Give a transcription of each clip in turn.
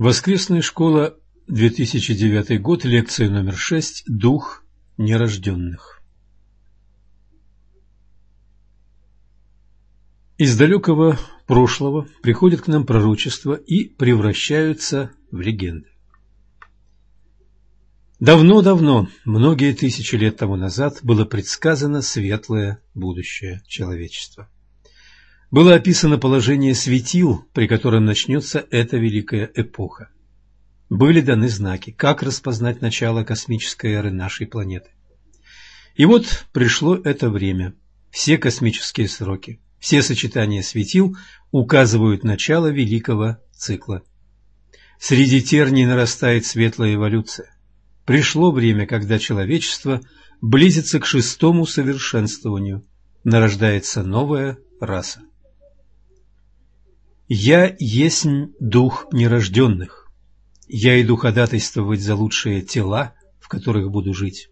Воскресная школа, 2009 год, лекция номер 6 «Дух нерожденных». Из далекого прошлого приходят к нам пророчества и превращаются в легенды. Давно-давно, многие тысячи лет тому назад, было предсказано светлое будущее человечества. Было описано положение светил, при котором начнется эта великая эпоха. Были даны знаки, как распознать начало космической эры нашей планеты. И вот пришло это время. Все космические сроки, все сочетания светил указывают начало великого цикла. Среди терний нарастает светлая эволюция. Пришло время, когда человечество близится к шестому совершенствованию, нарождается новая раса. «Я есть дух нерожденных. Я иду ходатайствовать за лучшие тела, в которых буду жить.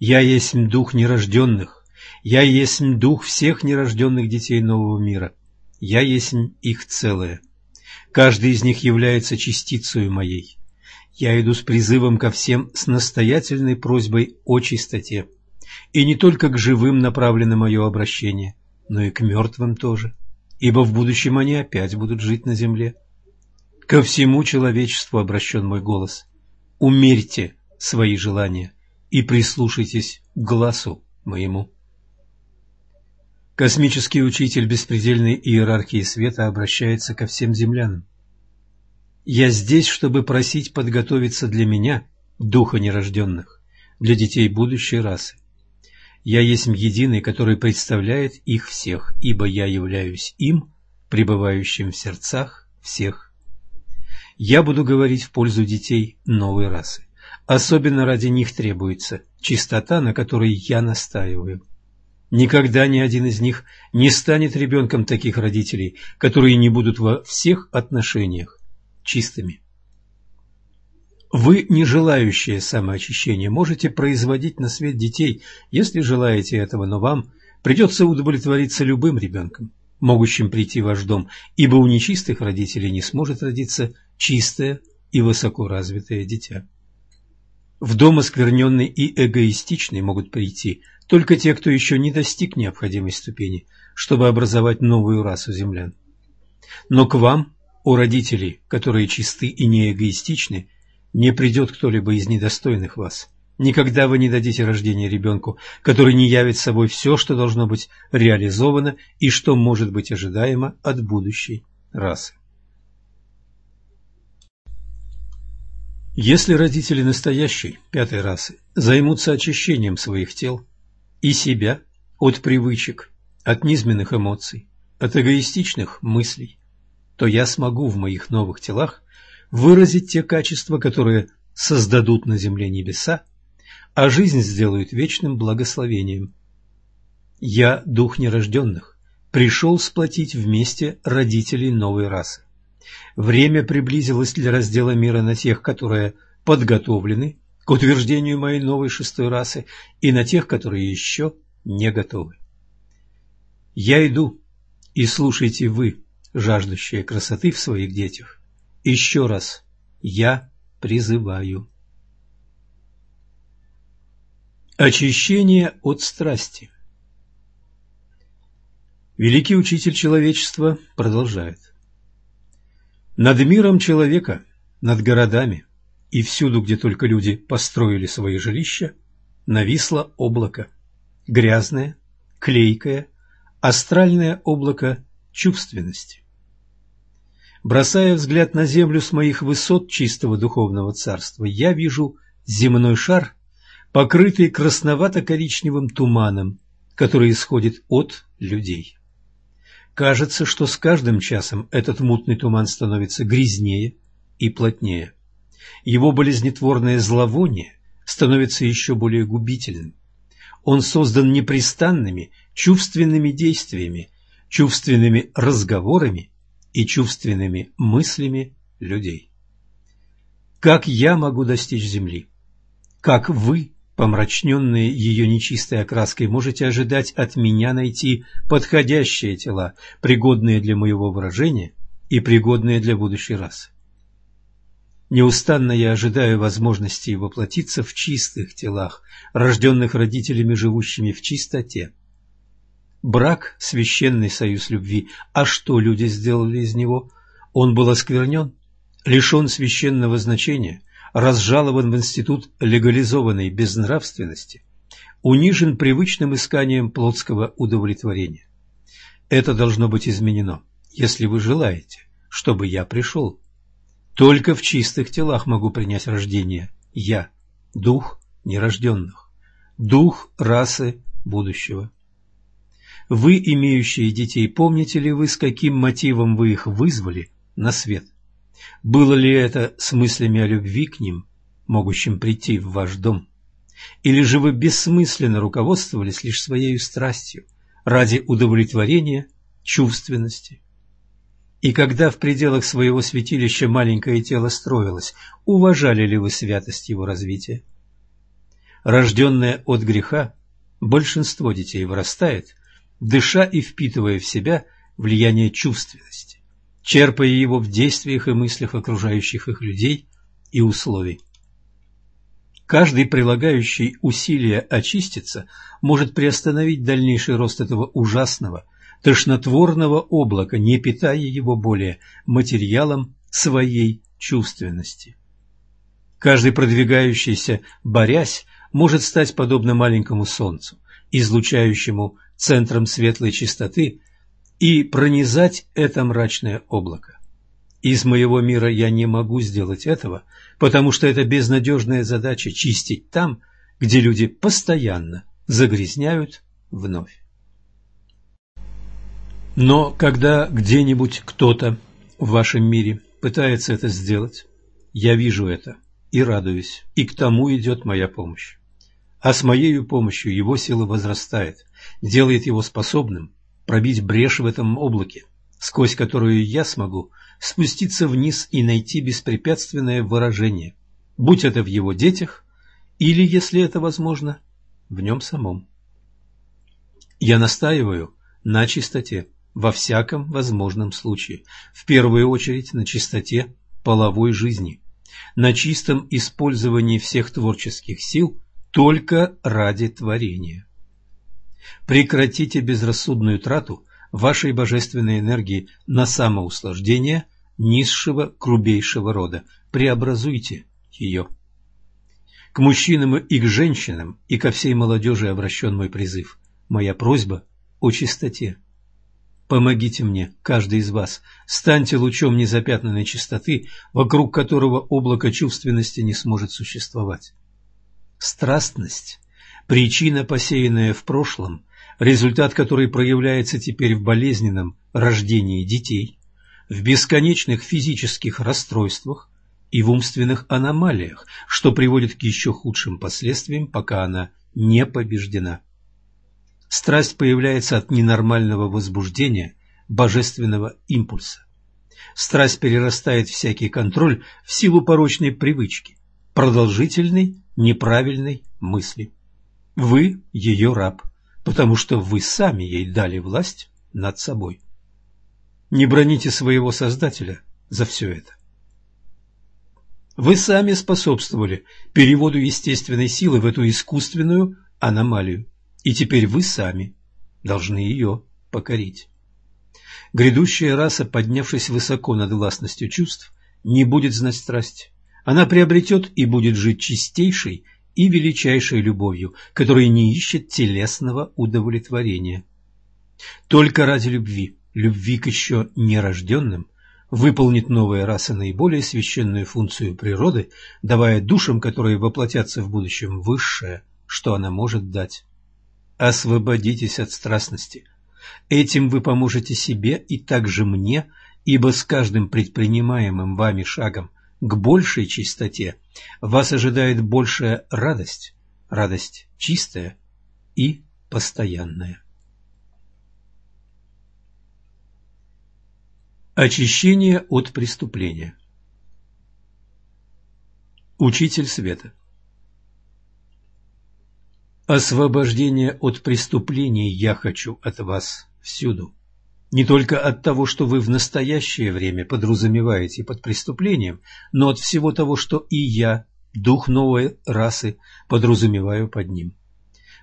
Я есть дух нерожденных. Я есть дух всех нерожденных детей нового мира. Я есть их целое. Каждый из них является частицей моей. Я иду с призывом ко всем с настоятельной просьбой о чистоте. И не только к живым направлено мое обращение, но и к мертвым тоже ибо в будущем они опять будут жить на земле. Ко всему человечеству обращен мой голос. Умерьте свои желания и прислушайтесь к глазу моему. Космический учитель беспредельной иерархии света обращается ко всем землянам. Я здесь, чтобы просить подготовиться для меня, духа нерожденных, для детей будущей расы. Я есть единый, который представляет их всех, ибо я являюсь им, пребывающим в сердцах всех. Я буду говорить в пользу детей новой расы. Особенно ради них требуется чистота, на которой я настаиваю. Никогда ни один из них не станет ребенком таких родителей, которые не будут во всех отношениях чистыми. Вы, не желающие самоочищения, можете производить на свет детей, если желаете этого, но вам придется удовлетвориться любым ребенком, могущим прийти в ваш дом, ибо у нечистых родителей не сможет родиться чистое и высоко развитое дитя. В дом оскверненный и эгоистичный могут прийти только те, кто еще не достиг необходимой ступени, чтобы образовать новую расу землян. Но к вам, о родителей, которые чисты и не эгоистичны, не придет кто-либо из недостойных вас. Никогда вы не дадите рождение ребенку, который не явит собой все, что должно быть реализовано и что может быть ожидаемо от будущей расы. Если родители настоящей, пятой расы, займутся очищением своих тел и себя от привычек, от низменных эмоций, от эгоистичных мыслей, то я смогу в моих новых телах выразить те качества, которые создадут на земле небеса, а жизнь сделают вечным благословением. Я, дух нерожденных, пришел сплотить вместе родителей новой расы. Время приблизилось для раздела мира на тех, которые подготовлены к утверждению моей новой шестой расы, и на тех, которые еще не готовы. Я иду, и слушайте вы, жаждущие красоты в своих детях, еще раз я призываю. Очищение от страсти Великий учитель человечества продолжает. Над миром человека, над городами и всюду, где только люди построили свои жилища, нависло облако. Грязное, клейкое, астральное облако чувственности. Бросая взгляд на землю с моих высот чистого духовного царства, я вижу земной шар, покрытый красновато-коричневым туманом, который исходит от людей. Кажется, что с каждым часом этот мутный туман становится грязнее и плотнее. Его болезнетворное зловоние становится еще более губительным. Он создан непрестанными чувственными действиями, чувственными разговорами и чувственными мыслями людей. Как я могу достичь Земли? Как вы, помрачненные ее нечистой окраской, можете ожидать от меня найти подходящие тела, пригодные для моего выражения и пригодные для будущей расы? Неустанно я ожидаю возможности воплотиться в чистых телах, рожденных родителями, живущими в чистоте. Брак – священный союз любви, а что люди сделали из него? Он был осквернен, лишен священного значения, разжалован в институт легализованной безнравственности, унижен привычным исканием плотского удовлетворения. Это должно быть изменено, если вы желаете, чтобы я пришел. Только в чистых телах могу принять рождение я, дух нерожденных, дух расы будущего. Вы, имеющие детей, помните ли вы, с каким мотивом вы их вызвали на свет? Было ли это с мыслями о любви к ним, могущим прийти в ваш дом? Или же вы бессмысленно руководствовались лишь своей страстью ради удовлетворения чувственности? И когда в пределах своего святилища маленькое тело строилось, уважали ли вы святость его развития? Рожденное от греха, большинство детей вырастает, дыша и впитывая в себя влияние чувственности, черпая его в действиях и мыслях окружающих их людей и условий. Каждый прилагающий усилия очиститься может приостановить дальнейший рост этого ужасного, тошнотворного облака, не питая его более материалом своей чувственности. Каждый продвигающийся, борясь, может стать подобно маленькому солнцу, излучающему центром светлой чистоты, и пронизать это мрачное облако. Из моего мира я не могу сделать этого, потому что это безнадежная задача чистить там, где люди постоянно загрязняют вновь. Но когда где-нибудь кто-то в вашем мире пытается это сделать, я вижу это и радуюсь, и к тому идет моя помощь. А с моей помощью его сила возрастает, делает его способным пробить брешь в этом облаке, сквозь которую я смогу спуститься вниз и найти беспрепятственное выражение, будь это в его детях или, если это возможно, в нем самом. Я настаиваю на чистоте, во всяком возможном случае, в первую очередь на чистоте половой жизни, на чистом использовании всех творческих сил только ради творения. Прекратите безрассудную трату вашей божественной энергии на самоуслаждение низшего, грубейшего рода. Преобразуйте ее. К мужчинам и к женщинам, и ко всей молодежи обращен мой призыв. Моя просьба о чистоте. Помогите мне, каждый из вас, станьте лучом незапятнанной чистоты, вокруг которого облако чувственности не сможет существовать. Страстность – причина, посеянная в прошлом, результат которой проявляется теперь в болезненном рождении детей, в бесконечных физических расстройствах и в умственных аномалиях, что приводит к еще худшим последствиям, пока она не побеждена. Страсть появляется от ненормального возбуждения божественного импульса. Страсть перерастает всякий контроль в силу порочной привычки, продолжительной, неправильной мысли. Вы ее раб, потому что вы сами ей дали власть над собой. Не броните своего Создателя за все это. Вы сами способствовали переводу естественной силы в эту искусственную аномалию и теперь вы сами должны ее покорить. Грядущая раса, поднявшись высоко над властностью чувств, не будет знать страсти. Она приобретет и будет жить чистейшей и величайшей любовью, которая не ищет телесного удовлетворения. Только ради любви, любви к еще нерожденным, выполнит новая раса наиболее священную функцию природы, давая душам, которые воплотятся в будущем, высшее, что она может дать. Освободитесь от страстности. Этим вы поможете себе и также мне, ибо с каждым предпринимаемым вами шагом к большей чистоте вас ожидает большая радость, радость чистая и постоянная. Очищение от преступления Учитель света Освобождение от преступлений я хочу от вас всюду. Не только от того, что вы в настоящее время подразумеваете под преступлением, но от всего того, что и я, дух новой расы, подразумеваю под ним.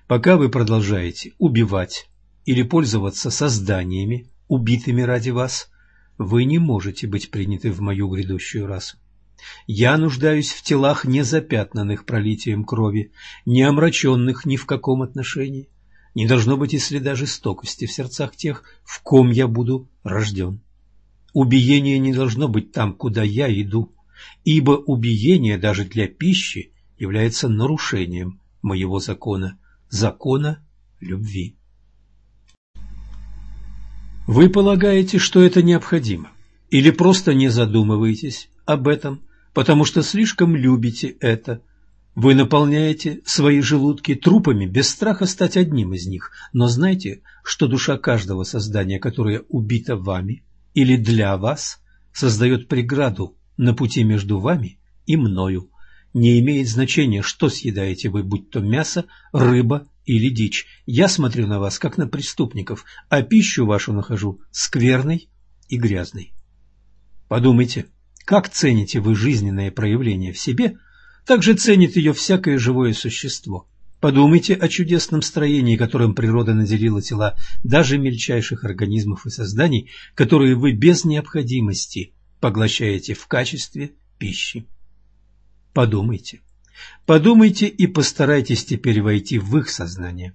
Пока вы продолжаете убивать или пользоваться созданиями, убитыми ради вас, вы не можете быть приняты в мою грядущую расу. Я нуждаюсь в телах, не запятнанных пролитием крови, не омраченных ни в каком отношении. Не должно быть и следа жестокости в сердцах тех, в ком я буду рожден. Убиение не должно быть там, куда я иду, ибо убиение даже для пищи является нарушением моего закона, закона любви. Вы полагаете, что это необходимо, или просто не задумываетесь об этом, потому что слишком любите это. Вы наполняете свои желудки трупами без страха стать одним из них, но знайте, что душа каждого создания, которое убито вами или для вас, создает преграду на пути между вами и мною. Не имеет значения, что съедаете вы, будь то мясо, рыба или дичь. Я смотрю на вас, как на преступников, а пищу вашу нахожу скверной и грязной. Подумайте, как цените вы жизненное проявление в себе, так же ценит ее всякое живое существо. Подумайте о чудесном строении, которым природа наделила тела даже мельчайших организмов и созданий, которые вы без необходимости поглощаете в качестве пищи. Подумайте. Подумайте и постарайтесь теперь войти в их сознание.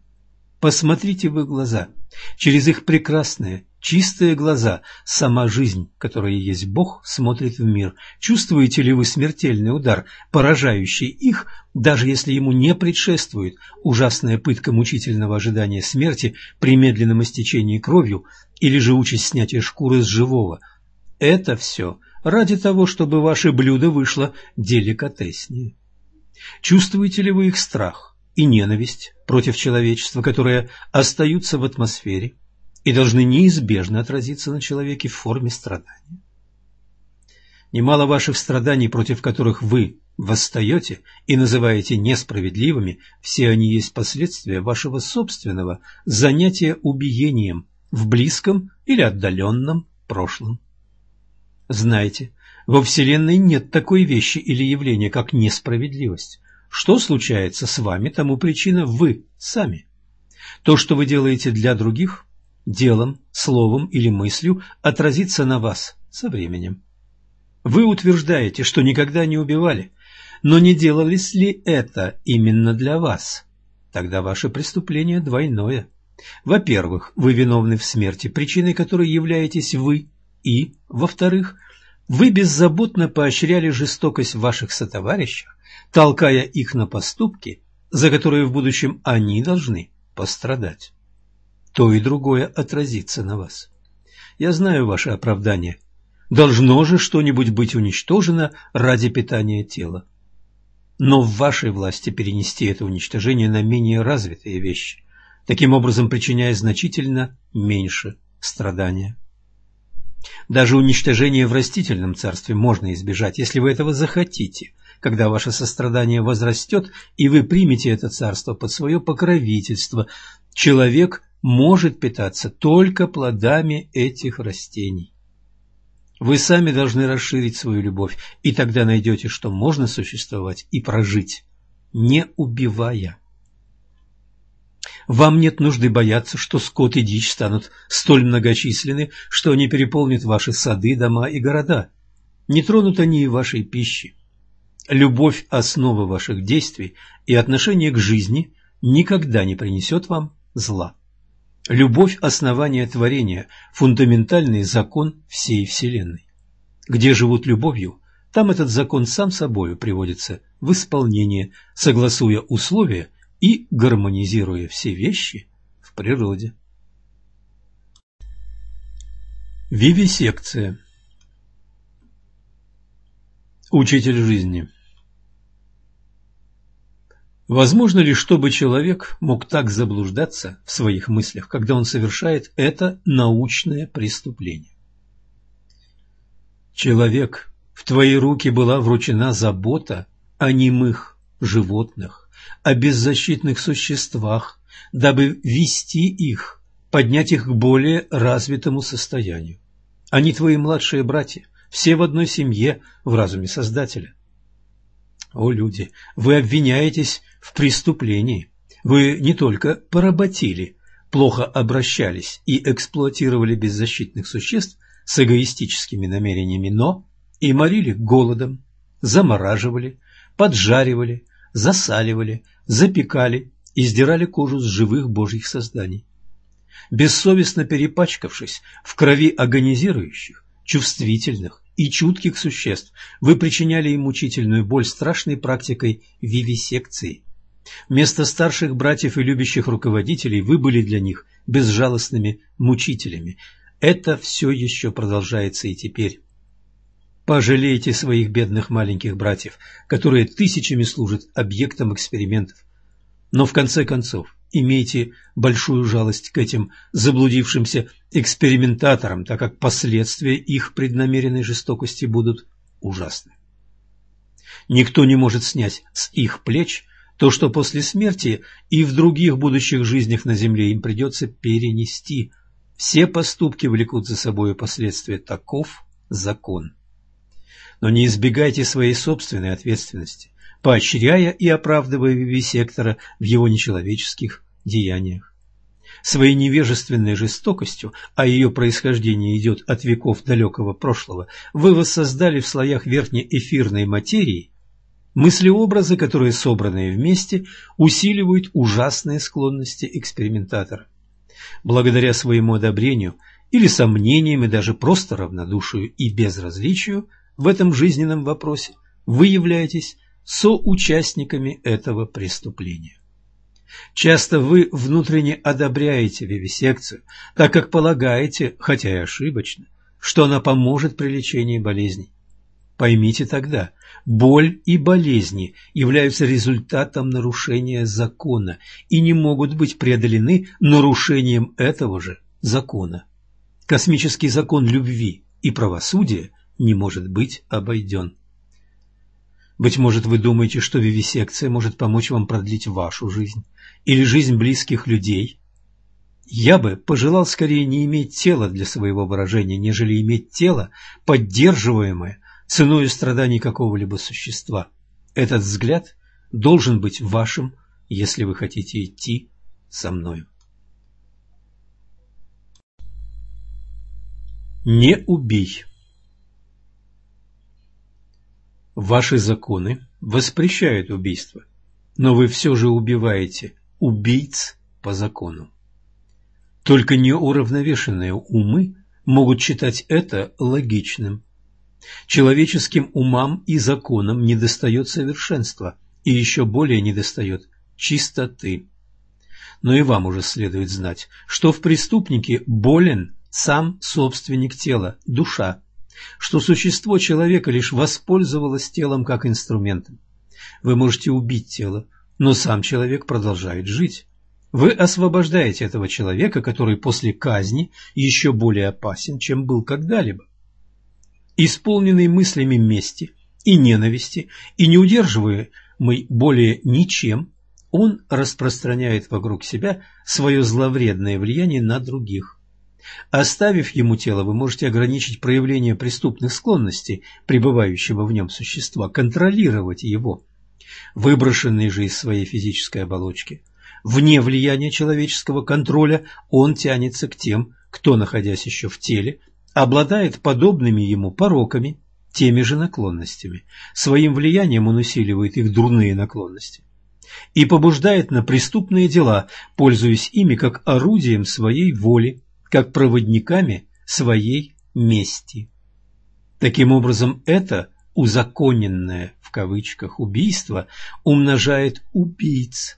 Посмотрите в их глаза. Через их прекрасные, чистые глаза сама жизнь, которая есть Бог, смотрит в мир. Чувствуете ли вы смертельный удар, поражающий их, даже если ему не предшествует ужасная пытка мучительного ожидания смерти при медленном истечении кровью или же участь снятия шкуры с живого? Это все ради того, чтобы ваше блюдо вышло деликатеснее. Чувствуете ли вы их страх и ненависть против человечества, которые остаются в атмосфере и должны неизбежно отразиться на человеке в форме страдания? Немало ваших страданий, против которых вы восстаете и называете несправедливыми, все они есть последствия вашего собственного занятия убиением в близком или отдаленном прошлом. Знайте, во Вселенной нет такой вещи или явления, как несправедливость. Что случается с вами, тому причина вы сами. То, что вы делаете для других, делом, словом или мыслью, отразится на вас со временем. Вы утверждаете, что никогда не убивали, но не делались ли это именно для вас? Тогда ваше преступление двойное. Во-первых, вы виновны в смерти, причиной которой являетесь вы, и, во-вторых, вы беззаботно поощряли жестокость в ваших сотоварищах, толкая их на поступки, за которые в будущем они должны пострадать. То и другое отразится на вас. Я знаю ваше оправдание. Должно же что-нибудь быть уничтожено ради питания тела. Но в вашей власти перенести это уничтожение на менее развитые вещи, таким образом причиняя значительно меньше страдания. Даже уничтожение в растительном царстве можно избежать, если вы этого захотите, когда ваше сострадание возрастет, и вы примете это царство под свое покровительство. Человек может питаться только плодами этих растений. Вы сами должны расширить свою любовь, и тогда найдете, что можно существовать и прожить, не убивая. Вам нет нужды бояться, что скот и дичь станут столь многочисленны, что они переполнят ваши сады, дома и города. Не тронут они и вашей пищи. Любовь – основа ваших действий, и отношение к жизни никогда не принесет вам зла. Любовь – основание творения, фундаментальный закон всей Вселенной. Где живут любовью, там этот закон сам собою приводится в исполнение, согласуя условия и гармонизируя все вещи в природе. Вивисекция Учитель жизни Возможно ли, чтобы человек мог так заблуждаться в своих мыслях, когда он совершает это научное преступление? Человек, в твои руки была вручена забота о немых животных, о беззащитных существах, дабы вести их по поднять их к более развитому состоянию. Они твои младшие братья, все в одной семье в разуме Создателя. О, люди, вы обвиняетесь в преступлении. Вы не только поработили, плохо обращались и эксплуатировали беззащитных существ с эгоистическими намерениями, но и морили голодом, замораживали, поджаривали, засаливали, запекали и сдирали кожу с живых божьих созданий. Бессовестно перепачкавшись в крови агонизирующих, чувствительных и чутких существ, вы причиняли им мучительную боль страшной практикой вивисекции. Вместо старших братьев и любящих руководителей вы были для них безжалостными мучителями. Это все еще продолжается и теперь. Пожалейте своих бедных маленьких братьев, которые тысячами служат объектом экспериментов. Но в конце концов, имейте большую жалость к этим заблудившимся экспериментаторам, так как последствия их преднамеренной жестокости будут ужасны. Никто не может снять с их плеч то, что после смерти и в других будущих жизнях на земле им придется перенести. Все поступки влекут за собой последствия. Таков закон но не избегайте своей собственной ответственности, поощряя и оправдывая вивисектора в его нечеловеческих деяниях. Своей невежественной жестокостью, а ее происхождение идет от веков далекого прошлого, вы воссоздали в слоях верхней эфирной материи мыслеобразы, которые, собранные вместе, усиливают ужасные склонности экспериментатора. Благодаря своему одобрению или сомнениям и даже просто равнодушию и безразличию в этом жизненном вопросе вы являетесь соучастниками этого преступления. Часто вы внутренне одобряете вивисекцию, так как полагаете, хотя и ошибочно, что она поможет при лечении болезней. Поймите тогда, боль и болезни являются результатом нарушения закона и не могут быть преодолены нарушением этого же закона. Космический закон любви и правосудия не может быть обойден. Быть может, вы думаете, что вивисекция может помочь вам продлить вашу жизнь или жизнь близких людей. Я бы пожелал скорее не иметь тела для своего выражения, нежели иметь тело, поддерживаемое ценой страданий какого-либо существа. Этот взгляд должен быть вашим, если вы хотите идти со мною. Не убей. Ваши законы воспрещают убийство, но вы все же убиваете убийц по закону. Только неуравновешенные умы могут считать это логичным. Человеческим умам и законам недостает совершенства, и еще более недостает чистоты. Но и вам уже следует знать, что в преступнике болен сам собственник тела, душа, что существо человека лишь воспользовалось телом как инструментом. Вы можете убить тело, но сам человек продолжает жить. Вы освобождаете этого человека, который после казни еще более опасен, чем был когда-либо. Исполненный мыслями мести и ненависти, и не удерживаемый более ничем, он распространяет вокруг себя свое зловредное влияние на других. Оставив ему тело, вы можете ограничить проявление преступных склонностей пребывающего в нем существа, контролировать его. Выброшенный же из своей физической оболочки, вне влияния человеческого контроля, он тянется к тем, кто, находясь еще в теле, обладает подобными ему пороками, теми же наклонностями. Своим влиянием он усиливает их дурные наклонности и побуждает на преступные дела, пользуясь ими как орудием своей воли как проводниками своей мести. Таким образом, это «узаконенное» в кавычках убийство умножает убийц.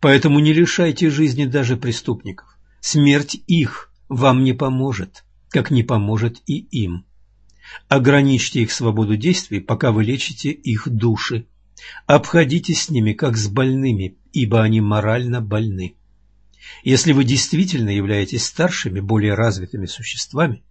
Поэтому не лишайте жизни даже преступников. Смерть их вам не поможет, как не поможет и им. Ограничьте их свободу действий, пока вы лечите их души. Обходитесь с ними, как с больными, ибо они морально больны. Если вы действительно являетесь старшими, более развитыми существами,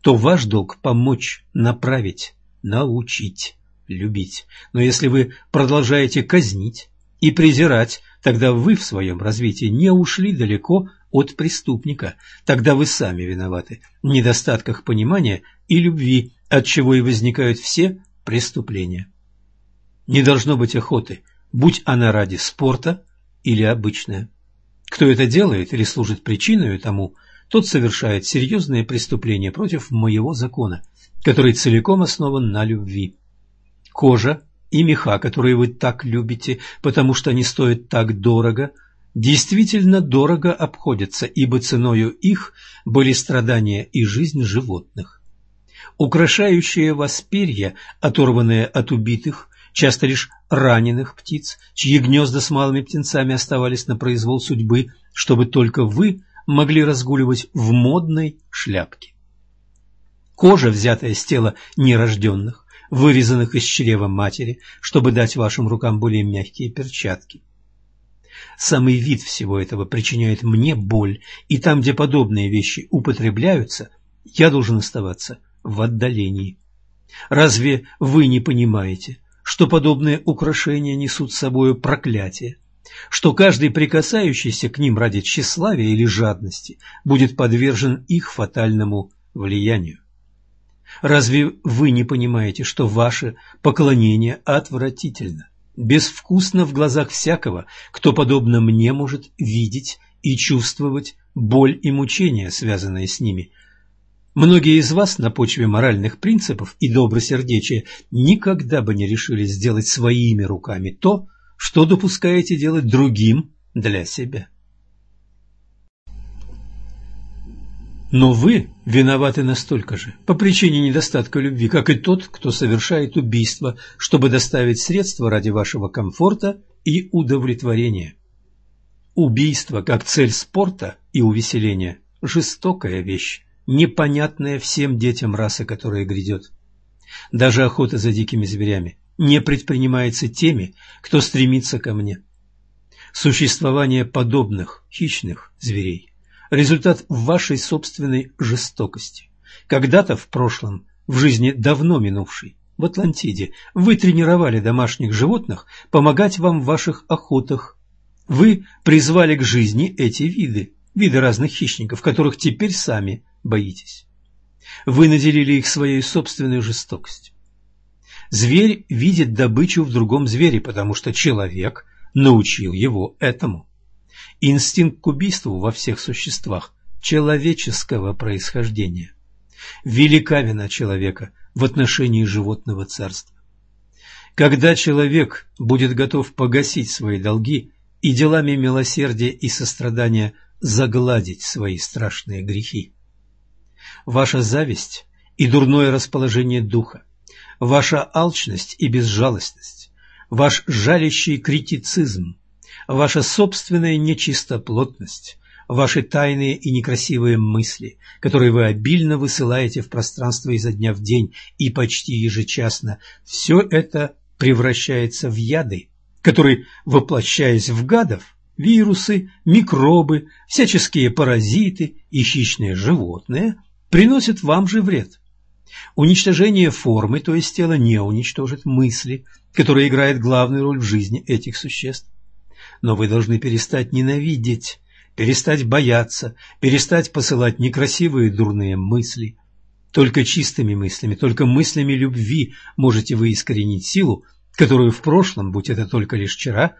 то ваш долг – помочь, направить, научить, любить. Но если вы продолжаете казнить и презирать, тогда вы в своем развитии не ушли далеко от преступника. Тогда вы сами виноваты в недостатках понимания и любви, от чего и возникают все преступления. Не должно быть охоты, будь она ради спорта или обычная. Кто это делает или служит причиной тому, тот совершает серьезные преступления против моего закона, который целиком основан на любви. Кожа и меха, которые вы так любите, потому что они стоят так дорого, действительно дорого обходятся, ибо ценою их были страдания и жизнь животных. Украшающие вас перья, оторванные от убитых, часто лишь раненых птиц, чьи гнезда с малыми птенцами оставались на произвол судьбы, чтобы только вы могли разгуливать в модной шляпке. Кожа, взятая с тела нерожденных, вырезанных из чрева матери, чтобы дать вашим рукам более мягкие перчатки. Самый вид всего этого причиняет мне боль, и там, где подобные вещи употребляются, я должен оставаться в отдалении. Разве вы не понимаете, что подобные украшения несут с собой проклятие, что каждый прикасающийся к ним ради тщеславия или жадности будет подвержен их фатальному влиянию? Разве вы не понимаете, что ваше поклонение отвратительно, безвкусно в глазах всякого, кто, подобно мне, может видеть и чувствовать боль и мучения, связанные с ними? Многие из вас на почве моральных принципов и добросердечия никогда бы не решили сделать своими руками то, что допускаете делать другим для себя. Но вы виноваты настолько же, по причине недостатка любви, как и тот, кто совершает убийство, чтобы доставить средства ради вашего комфорта и удовлетворения. Убийство как цель спорта и увеселения – жестокая вещь, непонятная всем детям расы, которая грядет. Даже охота за дикими зверями не предпринимается теми, кто стремится ко мне. Существование подобных хищных зверей – результат вашей собственной жестокости. Когда-то в прошлом, в жизни давно минувшей, в Атлантиде, вы тренировали домашних животных помогать вам в ваших охотах. Вы призвали к жизни эти виды, виды разных хищников, которых теперь сами боитесь. Вы наделили их своей собственной жестокостью. Зверь видит добычу в другом звере, потому что человек научил его этому. Инстинкт к убийству во всех существах человеческого происхождения. Велика вина человека в отношении животного царства. Когда человек будет готов погасить свои долги и делами милосердия и сострадания загладить свои страшные грехи. Ваша зависть и дурное расположение духа, ваша алчность и безжалостность, ваш жалящий критицизм, ваша собственная нечистоплотность, ваши тайные и некрасивые мысли, которые вы обильно высылаете в пространство изо дня в день и почти ежечасно, все это превращается в яды, которые, воплощаясь в гадов, вирусы, микробы, всяческие паразиты и хищные животные, приносят вам же вред. Уничтожение формы, то есть тела, не уничтожит мысли, которая играет главную роль в жизни этих существ но вы должны перестать ненавидеть, перестать бояться, перестать посылать некрасивые дурные мысли. Только чистыми мыслями, только мыслями любви можете вы искоренить силу, которую в прошлом, будь это только лишь вчера,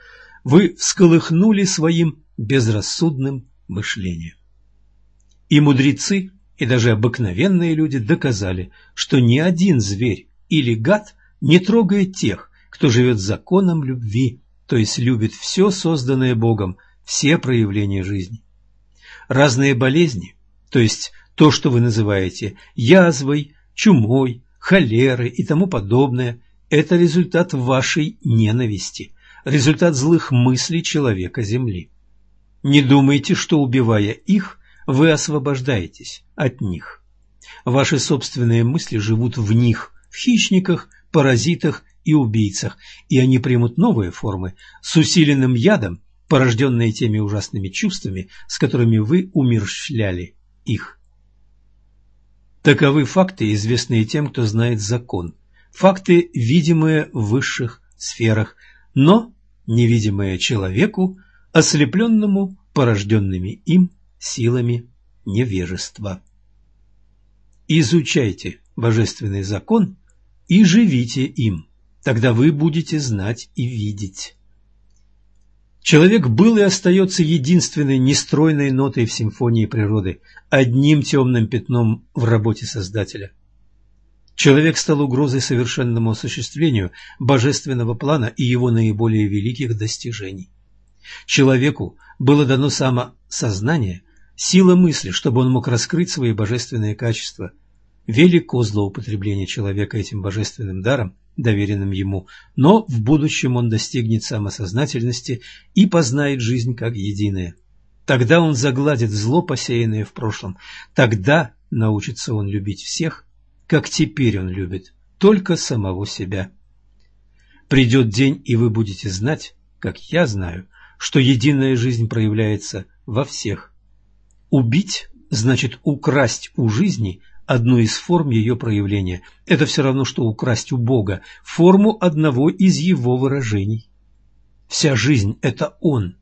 вы всколыхнули своим безрассудным мышлением. И мудрецы, и даже обыкновенные люди доказали, что ни один зверь или гад не трогает тех, кто живет законом любви то есть любит все созданное Богом, все проявления жизни. Разные болезни, то есть то, что вы называете язвой, чумой, холерой и тому подобное, это результат вашей ненависти, результат злых мыслей человека Земли. Не думайте, что убивая их, вы освобождаетесь от них. Ваши собственные мысли живут в них, в хищниках, паразитах и убийцах, и они примут новые формы с усиленным ядом, порожденные теми ужасными чувствами, с которыми вы умерщвляли их. Таковы факты, известные тем, кто знает закон. Факты, видимые в высших сферах, но невидимые человеку, ослепленному порожденными им силами невежества. Изучайте божественный закон и живите им, тогда вы будете знать и видеть. Человек был и остается единственной нестройной нотой в симфонии природы, одним темным пятном в работе Создателя. Человек стал угрозой совершенному осуществлению божественного плана и его наиболее великих достижений. Человеку было дано самосознание, сила мысли, чтобы он мог раскрыть свои божественные качества. Велико злоупотребление человека этим божественным даром, доверенным ему, но в будущем он достигнет самосознательности и познает жизнь как единое. Тогда он загладит зло, посеянное в прошлом. Тогда научится он любить всех как теперь он любит, только самого себя. Придет день, и вы будете знать, как я знаю, что единая жизнь проявляется во всех. Убить значит украсть у жизни одну из форм ее проявления. Это все равно, что украсть у Бога форму одного из его выражений. Вся жизнь – это Он.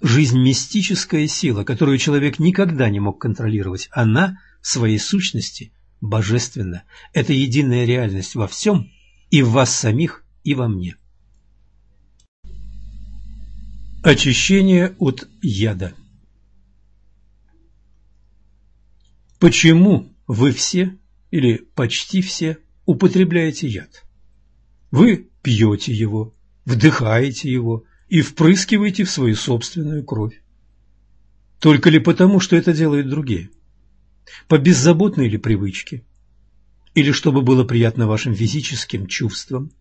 Жизнь – мистическая сила, которую человек никогда не мог контролировать. Она, в своей сущности, божественно. Это единая реальность во всем, и в вас самих, и во мне. Очищение от яда Почему вы все, или почти все, употребляете яд? Вы пьете его, вдыхаете его и впрыскиваете в свою собственную кровь. Только ли потому, что это делают другие? По беззаботной ли привычке? Или чтобы было приятно вашим физическим чувствам?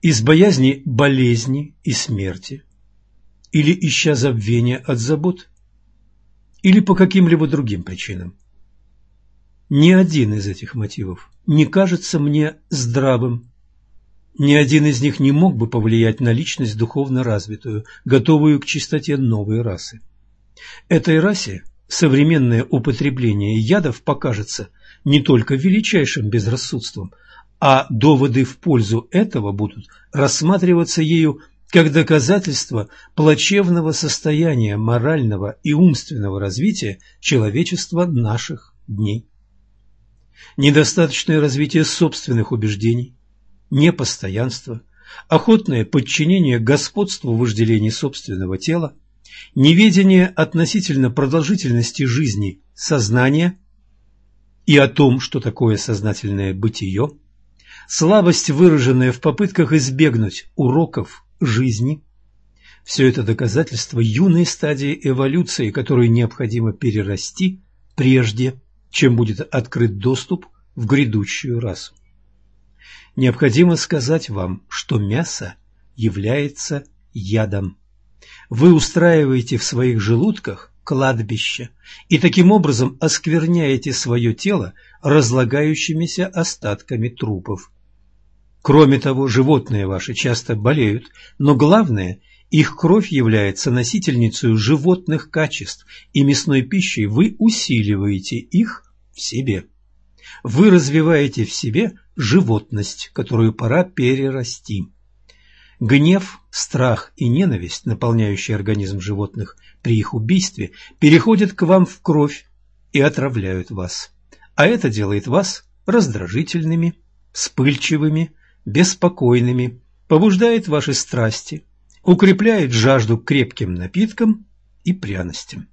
Из боязни болезни и смерти? Или ища забвения от забот? Или по каким-либо другим причинам? Ни один из этих мотивов не кажется мне здравым. Ни один из них не мог бы повлиять на личность духовно развитую, готовую к чистоте новой расы. Этой расе современное употребление ядов покажется не только величайшим безрассудством, а доводы в пользу этого будут рассматриваться ею как доказательство плачевного состояния морального и умственного развития человечества наших дней. Недостаточное развитие собственных убеждений, непостоянство, охотное подчинение господству вожделений собственного тела, неведение относительно продолжительности жизни сознания и о том, что такое сознательное бытие, слабость, выраженная в попытках избегнуть уроков жизни, все это доказательство юной стадии эволюции, которую необходимо перерасти прежде, чем будет открыт доступ в грядущую расу. Необходимо сказать вам, что мясо является ядом вы устраиваете в своих желудках кладбище и таким образом оскверняете свое тело разлагающимися остатками трупов. Кроме того, животные ваши часто болеют, но главное, их кровь является носительницей животных качеств, и мясной пищей вы усиливаете их в себе. Вы развиваете в себе животность, которую пора перерасти. Гнев, страх и ненависть, наполняющие организм животных при их убийстве, переходят к вам в кровь и отравляют вас. А это делает вас раздражительными, вспыльчивыми, беспокойными, побуждает ваши страсти, укрепляет жажду к крепким напиткам и пряностям.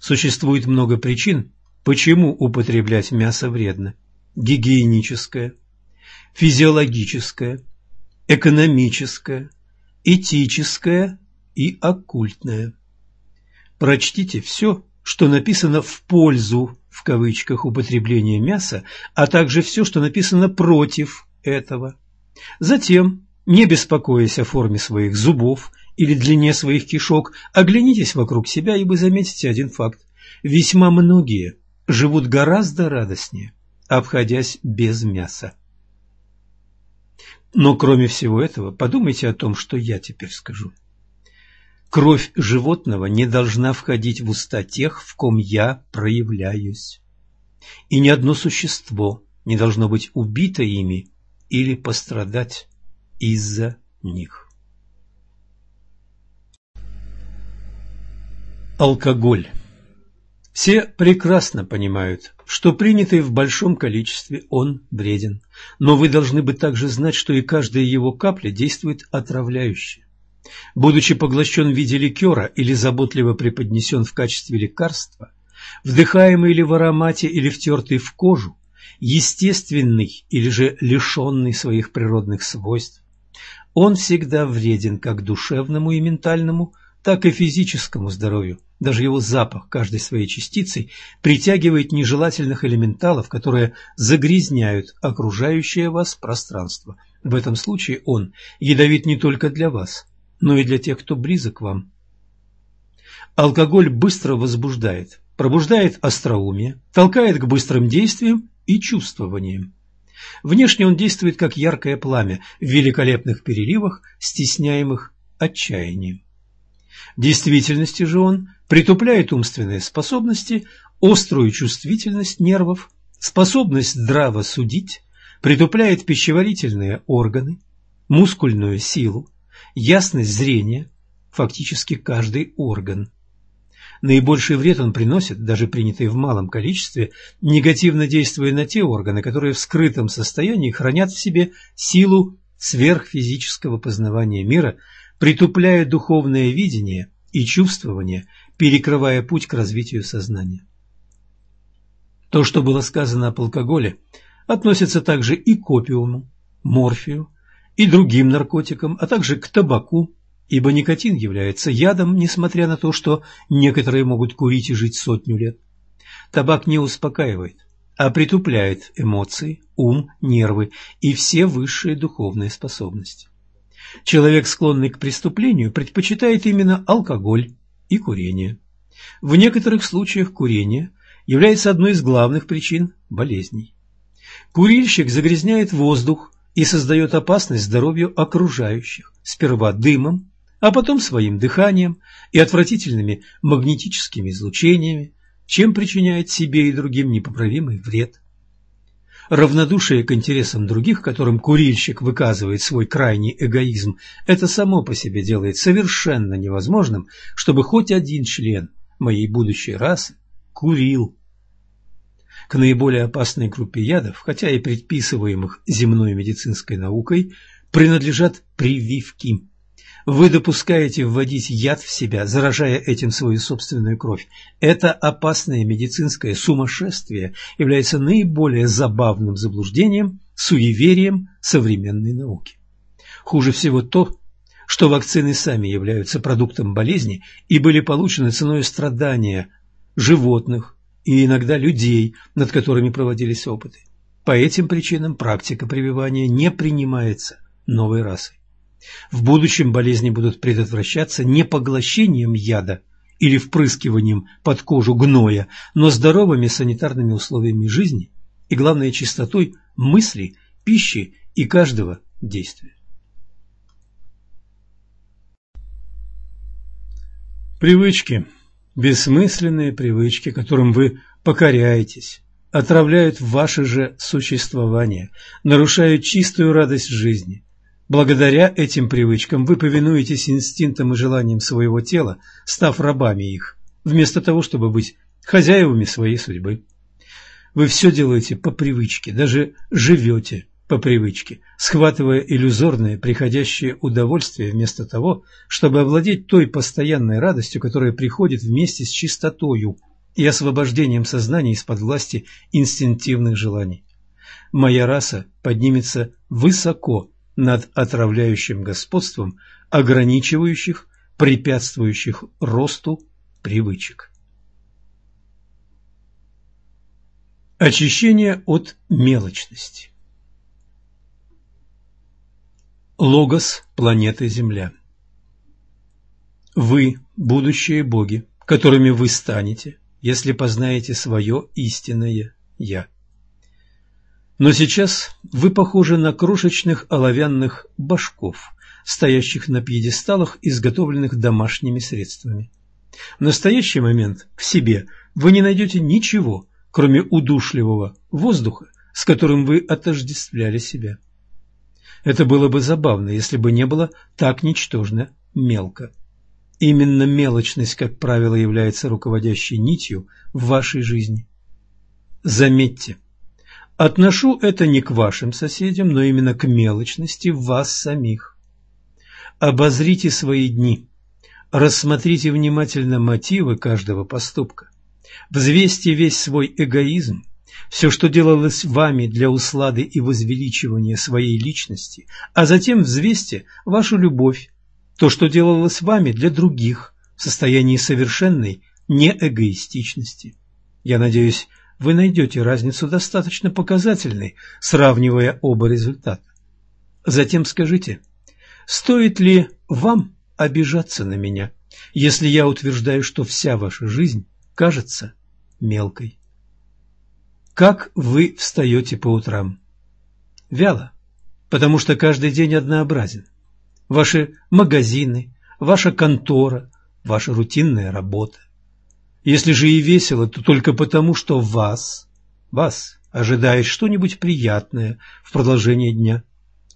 Существует много причин, почему употреблять мясо вредно. Гигиеническое, физиологическое – экономическое, этическое и оккультное. Прочтите все, что написано в пользу, в кавычках, употребления мяса, а также все, что написано против этого. Затем, не беспокоясь о форме своих зубов или длине своих кишок, оглянитесь вокруг себя, и вы заметите один факт. Весьма многие живут гораздо радостнее, обходясь без мяса. Но кроме всего этого, подумайте о том, что я теперь скажу. Кровь животного не должна входить в уста тех, в ком я проявляюсь. И ни одно существо не должно быть убито ими или пострадать из-за них. Алкоголь. Все прекрасно понимают, что принятый в большом количестве он вреден, но вы должны бы также знать, что и каждая его капля действует отравляюще. Будучи поглощен в виде ликера или заботливо преподнесен в качестве лекарства, вдыхаемый или в аромате, или втертый в кожу, естественный или же лишенный своих природных свойств, он всегда вреден как душевному и ментальному, так и физическому здоровью. Даже его запах каждой своей частицей притягивает нежелательных элементалов, которые загрязняют окружающее вас пространство. В этом случае он ядовит не только для вас, но и для тех, кто близок вам. Алкоголь быстро возбуждает, пробуждает остроумие, толкает к быстрым действиям и чувствованиям. Внешне он действует как яркое пламя в великолепных переливах, стесняемых отчаянием. Действительности же он притупляет умственные способности, острую чувствительность нервов, способность здраво судить, притупляет пищеварительные органы, мускульную силу, ясность зрения, фактически каждый орган. Наибольший вред он приносит, даже принятый в малом количестве, негативно действуя на те органы, которые в скрытом состоянии хранят в себе силу сверхфизического познавания мира – притупляя духовное видение и чувствование, перекрывая путь к развитию сознания. То, что было сказано об алкоголе, относится также и к опиуму, морфию и другим наркотикам, а также к табаку, ибо никотин является ядом, несмотря на то, что некоторые могут курить и жить сотню лет. Табак не успокаивает, а притупляет эмоции, ум, нервы и все высшие духовные способности. Человек, склонный к преступлению, предпочитает именно алкоголь и курение. В некоторых случаях курение является одной из главных причин болезней. Курильщик загрязняет воздух и создает опасность здоровью окружающих, сперва дымом, а потом своим дыханием и отвратительными магнетическими излучениями, чем причиняет себе и другим непоправимый вред. Равнодушие к интересам других, которым курильщик выказывает свой крайний эгоизм, это само по себе делает совершенно невозможным, чтобы хоть один член моей будущей расы курил. К наиболее опасной группе ядов, хотя и предписываемых земной медицинской наукой, принадлежат прививки. Вы допускаете вводить яд в себя, заражая этим свою собственную кровь. Это опасное медицинское сумасшествие является наиболее забавным заблуждением, суеверием современной науки. Хуже всего то, что вакцины сами являются продуктом болезни и были получены ценой страдания животных и иногда людей, над которыми проводились опыты. По этим причинам практика прививания не принимается новой расой. В будущем болезни будут предотвращаться не поглощением яда или впрыскиванием под кожу гноя, но здоровыми санитарными условиями жизни и, главное, чистотой мысли, пищи и каждого действия. Привычки, бессмысленные привычки, которым вы покоряетесь, отравляют ваше же существование, нарушают чистую радость жизни, Благодаря этим привычкам вы повинуетесь инстинктам и желаниям своего тела, став рабами их, вместо того, чтобы быть хозяевами своей судьбы. Вы все делаете по привычке, даже живете по привычке, схватывая иллюзорное приходящее удовольствие вместо того, чтобы овладеть той постоянной радостью, которая приходит вместе с чистотою и освобождением сознания из-под власти инстинктивных желаний. Моя раса поднимется высоко над отравляющим господством ограничивающих, препятствующих росту привычек. Очищение от мелочности Логос планеты Земля Вы – будущие боги, которыми вы станете, если познаете свое истинное «Я». Но сейчас вы похожи на крошечных оловянных башков, стоящих на пьедесталах, изготовленных домашними средствами. В настоящий момент в себе вы не найдете ничего, кроме удушливого воздуха, с которым вы отождествляли себя. Это было бы забавно, если бы не было так ничтожно мелко. Именно мелочность, как правило, является руководящей нитью в вашей жизни. Заметьте, отношу это не к вашим соседям, но именно к мелочности вас самих. Обозрите свои дни, рассмотрите внимательно мотивы каждого поступка, взвесьте весь свой эгоизм, все, что делалось вами для услады и возвеличивания своей личности, а затем взвесьте вашу любовь, то, что делалось вами для других в состоянии совершенной неэгоистичности. Я надеюсь, вы найдете разницу достаточно показательной, сравнивая оба результата. Затем скажите, стоит ли вам обижаться на меня, если я утверждаю, что вся ваша жизнь кажется мелкой? Как вы встаете по утрам? Вяло, потому что каждый день однообразен. Ваши магазины, ваша контора, ваша рутинная работа. Если же и весело, то только потому, что вас, вас ожидает что-нибудь приятное в продолжение дня.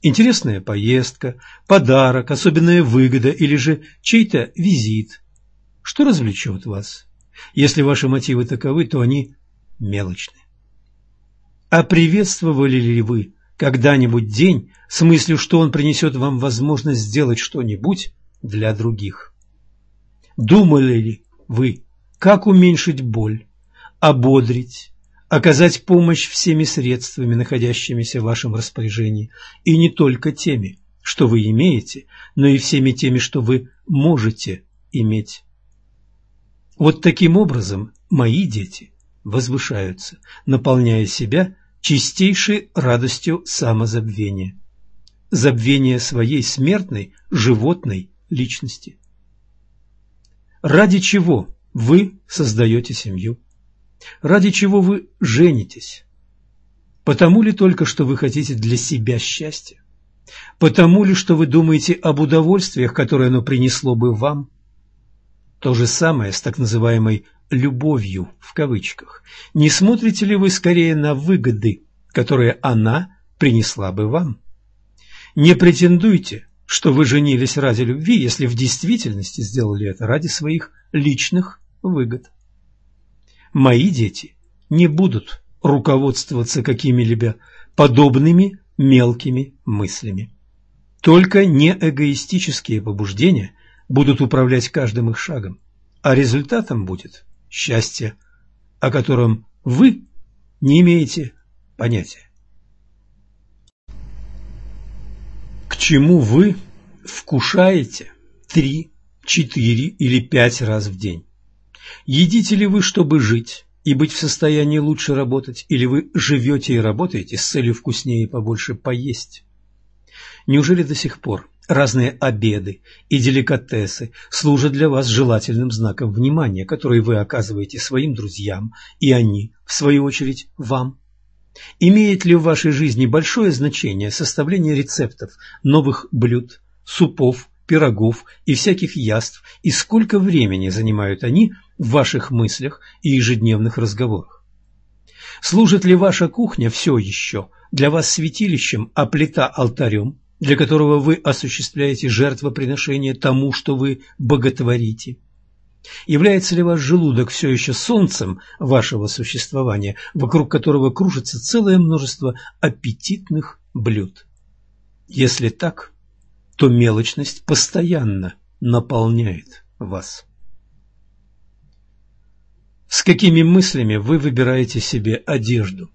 Интересная поездка, подарок, особенная выгода или же чей-то визит. Что развлечет вас? Если ваши мотивы таковы, то они мелочны. А приветствовали ли вы когда-нибудь день с мыслью, что он принесет вам возможность сделать что-нибудь для других? Думали ли вы, как уменьшить боль, ободрить, оказать помощь всеми средствами, находящимися в вашем распоряжении, и не только теми, что вы имеете, но и всеми теми, что вы можете иметь? Вот таким образом мои дети возвышаются, наполняя себя чистейшей радостью самозабвения, забвения своей смертной животной личности. Ради чего вы создаете семью? Ради чего вы женитесь? Потому ли только, что вы хотите для себя счастья? Потому ли, что вы думаете об удовольствиях, которые оно принесло бы вам? То же самое с так называемой «любовью» в кавычках. Не смотрите ли вы скорее на выгоды, которые она принесла бы вам? Не претендуйте, что вы женились ради любви, если в действительности сделали это ради своих личных выгод. Мои дети не будут руководствоваться какими-либо подобными мелкими мыслями. Только неэгоистические побуждения будут управлять каждым их шагом, а результатом будет счастье, о котором вы не имеете понятия. К чему вы вкушаете три, четыре или пять раз в день? Едите ли вы, чтобы жить и быть в состоянии лучше работать, или вы живете и работаете с целью вкуснее и побольше поесть? Неужели до сих пор разные обеды и деликатесы служат для вас желательным знаком внимания, который вы оказываете своим друзьям, и они, в свою очередь, вам. Имеет ли в вашей жизни большое значение составление рецептов новых блюд, супов, пирогов и всяких яств, и сколько времени занимают они в ваших мыслях и ежедневных разговорах? Служит ли ваша кухня все еще для вас святилищем, а плита алтарем, для которого вы осуществляете жертвоприношение тому, что вы боготворите? Является ли ваш желудок все еще солнцем вашего существования, вокруг которого кружится целое множество аппетитных блюд? Если так, то мелочность постоянно наполняет вас. С какими мыслями вы выбираете себе одежду?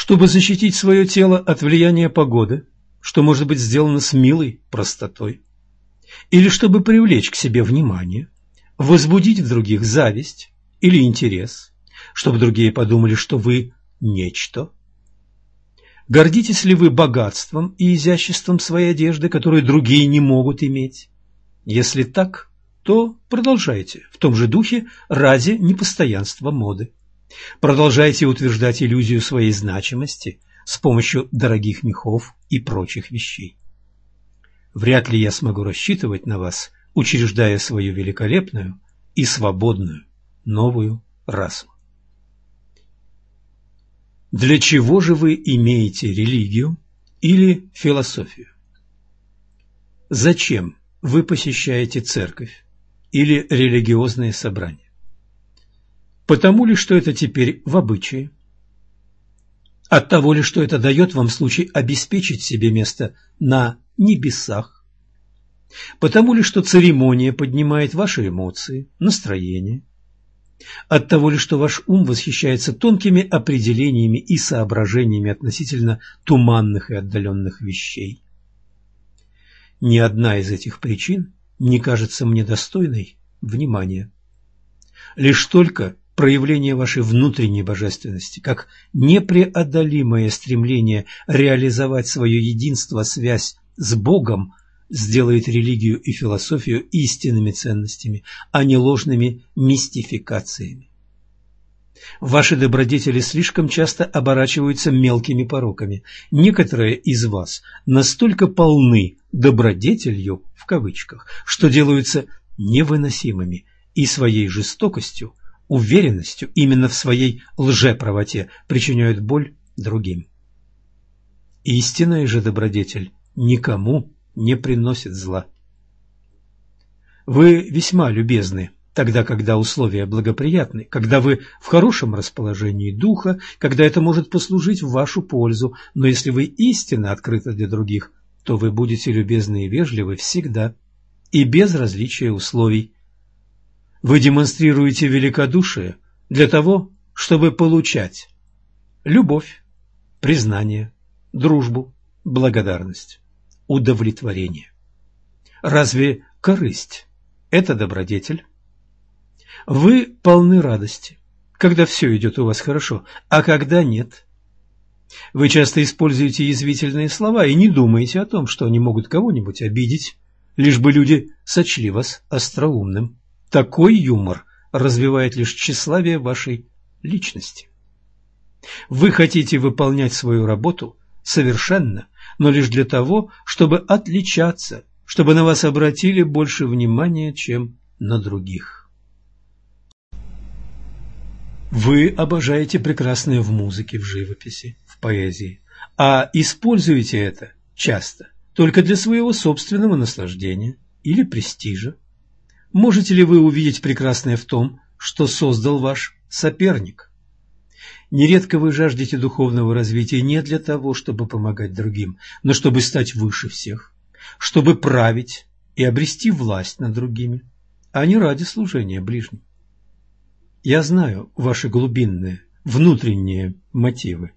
чтобы защитить свое тело от влияния погоды, что может быть сделано с милой простотой, или чтобы привлечь к себе внимание, возбудить в других зависть или интерес, чтобы другие подумали, что вы нечто. Гордитесь ли вы богатством и изяществом своей одежды, которую другие не могут иметь? Если так, то продолжайте в том же духе ради непостоянства моды. Продолжайте утверждать иллюзию своей значимости с помощью дорогих мехов и прочих вещей. Вряд ли я смогу рассчитывать на вас, учреждая свою великолепную и свободную новую расу. Для чего же вы имеете религию или философию? Зачем вы посещаете церковь или религиозные собрания? Потому ли, что это теперь в обычае? От того ли, что это дает вам случай обеспечить себе место на небесах? Потому ли, что церемония поднимает ваши эмоции, настроение? От того ли, что ваш ум восхищается тонкими определениями и соображениями относительно туманных и отдаленных вещей? Ни одна из этих причин не кажется мне достойной внимания. Лишь только проявление вашей внутренней божественности, как непреодолимое стремление реализовать свое единство, связь с Богом, сделает религию и философию истинными ценностями, а не ложными мистификациями. Ваши добродетели слишком часто оборачиваются мелкими пороками. Некоторые из вас настолько полны «добродетелью» в кавычках, что делаются невыносимыми и своей жестокостью уверенностью именно в своей лжеправоте причиняют боль другим. Истинная же добродетель никому не приносит зла. Вы весьма любезны, тогда, когда условия благоприятны, когда вы в хорошем расположении духа, когда это может послужить в вашу пользу, но если вы истинно открыты для других, то вы будете любезны и вежливы всегда и без различия условий, вы демонстрируете великодушие для того, чтобы получать любовь, признание, дружбу, благодарность, удовлетворение. Разве корысть – это добродетель? Вы полны радости, когда все идет у вас хорошо, а когда нет. Вы часто используете язвительные слова и не думаете о том, что они могут кого-нибудь обидеть, лишь бы люди сочли вас остроумным. Такой юмор развивает лишь тщеславие вашей личности. Вы хотите выполнять свою работу совершенно, но лишь для того, чтобы отличаться, чтобы на вас обратили больше внимания, чем на других. Вы обожаете прекрасное в музыке, в живописи, в поэзии, а используете это часто только для своего собственного наслаждения или престижа. Можете ли вы увидеть прекрасное в том, что создал ваш соперник? Нередко вы жаждете духовного развития не для того, чтобы помогать другим, но чтобы стать выше всех, чтобы править и обрести власть над другими, а не ради служения ближним. Я знаю ваши глубинные, внутренние мотивы.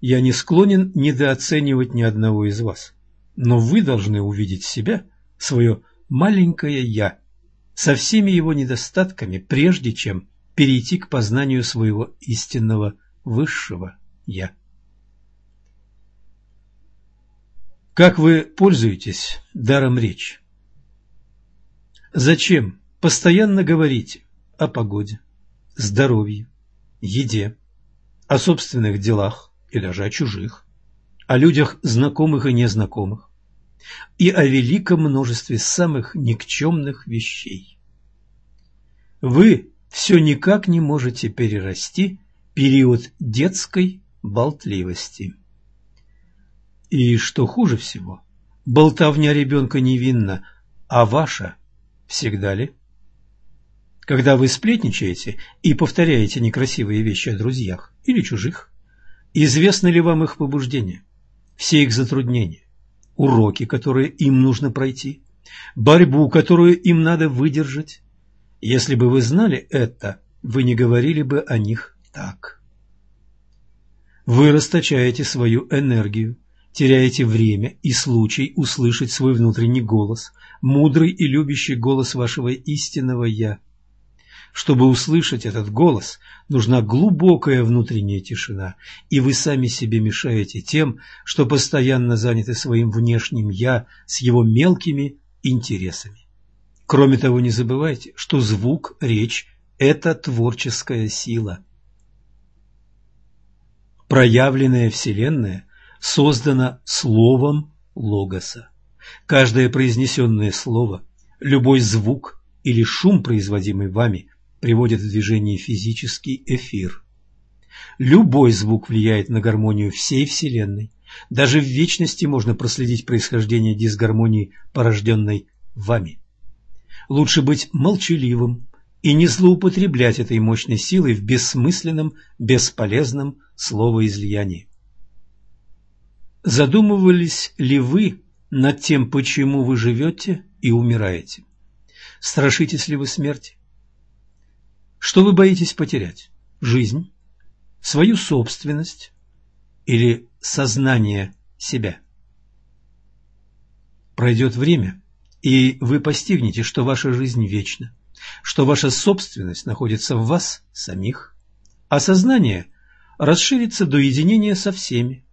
Я не склонен недооценивать ни одного из вас, но вы должны увидеть себя, свое маленькое «я», со всеми его недостатками, прежде чем перейти к познанию своего истинного высшего «я». Как вы пользуетесь даром речи? Зачем постоянно говорите о погоде, здоровье, еде, о собственных делах и даже о чужих, о людях знакомых и незнакомых, и о великом множестве самых никчемных вещей. Вы все никак не можете перерасти период детской болтливости. И что хуже всего, болтовня ребенка невинна, а ваша всегда ли? Когда вы сплетничаете и повторяете некрасивые вещи о друзьях или чужих, известно ли вам их побуждение, все их затруднения? уроки, которые им нужно пройти, борьбу, которую им надо выдержать. Если бы вы знали это, вы не говорили бы о них так. Вы расточаете свою энергию, теряете время и случай услышать свой внутренний голос, мудрый и любящий голос вашего истинного «Я». Чтобы услышать этот голос, нужна глубокая внутренняя тишина, и вы сами себе мешаете тем, что постоянно заняты своим внешним «я» с его мелкими интересами. Кроме того, не забывайте, что звук, речь – это творческая сила. Проявленная Вселенная создана словом Логоса. Каждое произнесенное слово, любой звук или шум, производимый вами, приводит в движение физический эфир. Любой звук влияет на гармонию всей Вселенной. Даже в вечности можно проследить происхождение дисгармонии, порожденной вами. Лучше быть молчаливым и не злоупотреблять этой мощной силой в бессмысленном, бесполезном словоизлиянии. Задумывались ли вы над тем, почему вы живете и умираете? Страшитесь ли вы смерти? Что вы боитесь потерять? Жизнь? Свою собственность? Или сознание себя? Пройдет время, и вы постигнете, что ваша жизнь вечна, что ваша собственность находится в вас самих, а сознание расширится до единения со всеми.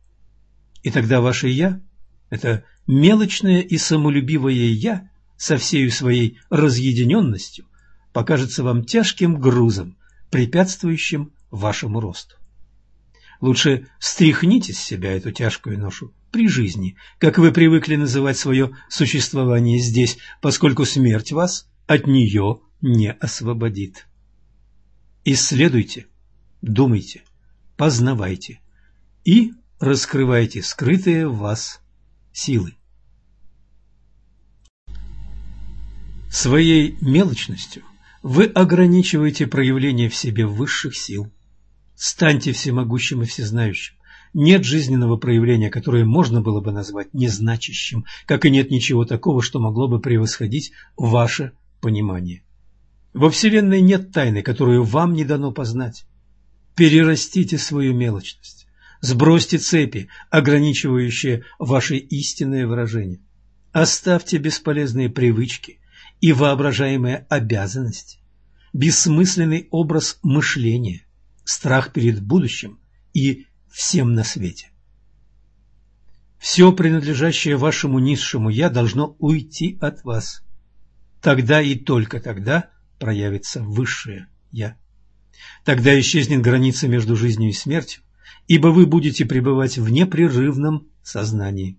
И тогда ваше «я» — это мелочное и самолюбивое «я» со всей своей разъединенностью покажется вам тяжким грузом, препятствующим вашему росту. Лучше стряхните с себя эту тяжкую ношу при жизни, как вы привыкли называть свое существование здесь, поскольку смерть вас от нее не освободит. Исследуйте, думайте, познавайте и раскрывайте скрытые в вас силы. Своей мелочностью вы ограничиваете проявление в себе высших сил. Станьте всемогущим и всезнающим. Нет жизненного проявления, которое можно было бы назвать незначащим, как и нет ничего такого, что могло бы превосходить ваше понимание. Во Вселенной нет тайны, которую вам не дано познать. Перерастите свою мелочность. Сбросьте цепи, ограничивающие ваше истинное выражение. Оставьте бесполезные привычки и воображаемые обязанности, бессмысленный образ мышления, страх перед будущим и всем на свете. Все принадлежащее вашему низшему «я» должно уйти от вас. Тогда и только тогда проявится высшее «я». Тогда исчезнет граница между жизнью и смертью, ибо вы будете пребывать в непрерывном сознании.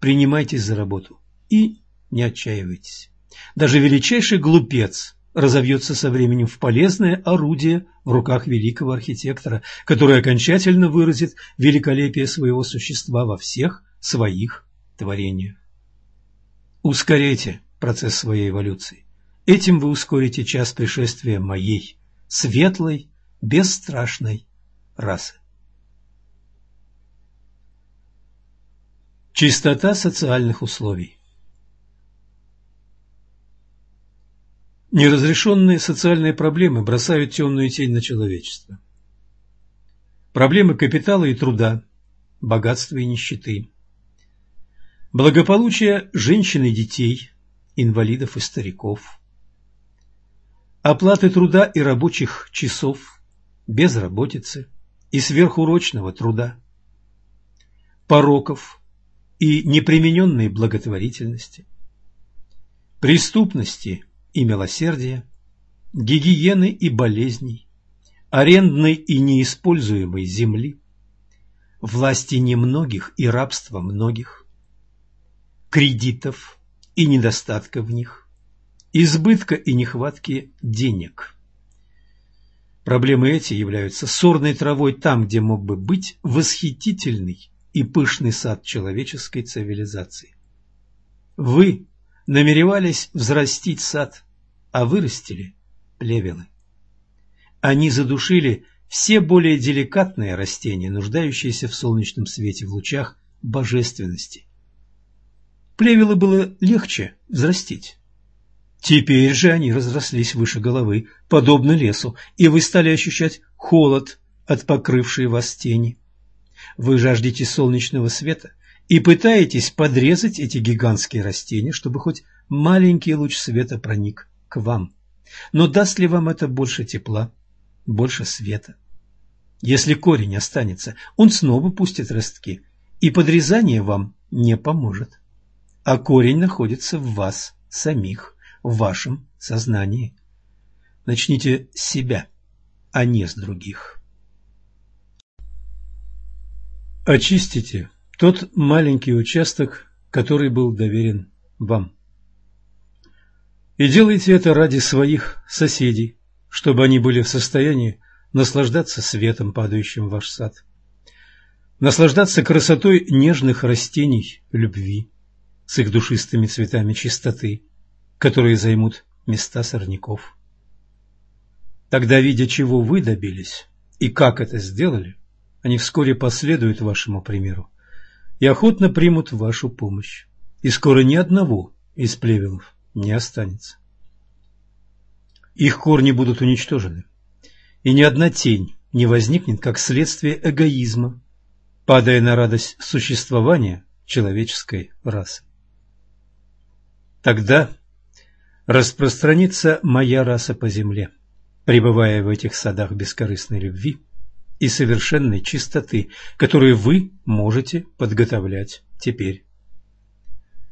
Принимайтесь за работу и не отчаивайтесь. Даже величайший глупец разовьется со временем в полезное орудие в руках великого архитектора, который окончательно выразит великолепие своего существа во всех своих творениях. Ускоряйте процесс своей эволюции. Этим вы ускорите час пришествия моей, светлой, бесстрашной расы. Чистота социальных условий Неразрешенные социальные проблемы бросают темную тень на человечество. Проблемы капитала и труда, богатства и нищеты, благополучие женщин и детей, инвалидов и стариков, оплаты труда и рабочих часов, безработицы и сверхурочного труда, пороков и непримененной благотворительности, преступности и милосердия, гигиены и болезней, арендной и неиспользуемой земли, власти немногих и рабства многих, кредитов и недостатка в них, избытка и нехватки денег. Проблемы эти являются сорной травой там, где мог бы быть восхитительный и пышный сад человеческой цивилизации. Вы намеревались взрастить сад, а вырастили плевелы. Они задушили все более деликатные растения, нуждающиеся в солнечном свете, в лучах божественности. Плевелы было легче взрастить. Теперь же они разрослись выше головы, подобно лесу, и вы стали ощущать холод от покрывшей вас тени. Вы жаждете солнечного света, и пытаетесь подрезать эти гигантские растения, чтобы хоть маленький луч света проник к вам. Но даст ли вам это больше тепла, больше света? Если корень останется, он снова пустит ростки, и подрезание вам не поможет. А корень находится в вас самих, в вашем сознании. Начните с себя, а не с других. Очистите тот маленький участок, который был доверен вам. И делайте это ради своих соседей, чтобы они были в состоянии наслаждаться светом, падающим в ваш сад, наслаждаться красотой нежных растений любви, с их душистыми цветами чистоты, которые займут места сорняков. Тогда, видя, чего вы добились и как это сделали, они вскоре последуют вашему примеру и охотно примут вашу помощь, и скоро ни одного из плевелов не останется. Их корни будут уничтожены, и ни одна тень не возникнет как следствие эгоизма, падая на радость существования человеческой расы. Тогда распространится моя раса по земле, пребывая в этих садах бескорыстной любви и совершенной чистоты, которые вы можете подготовлять теперь.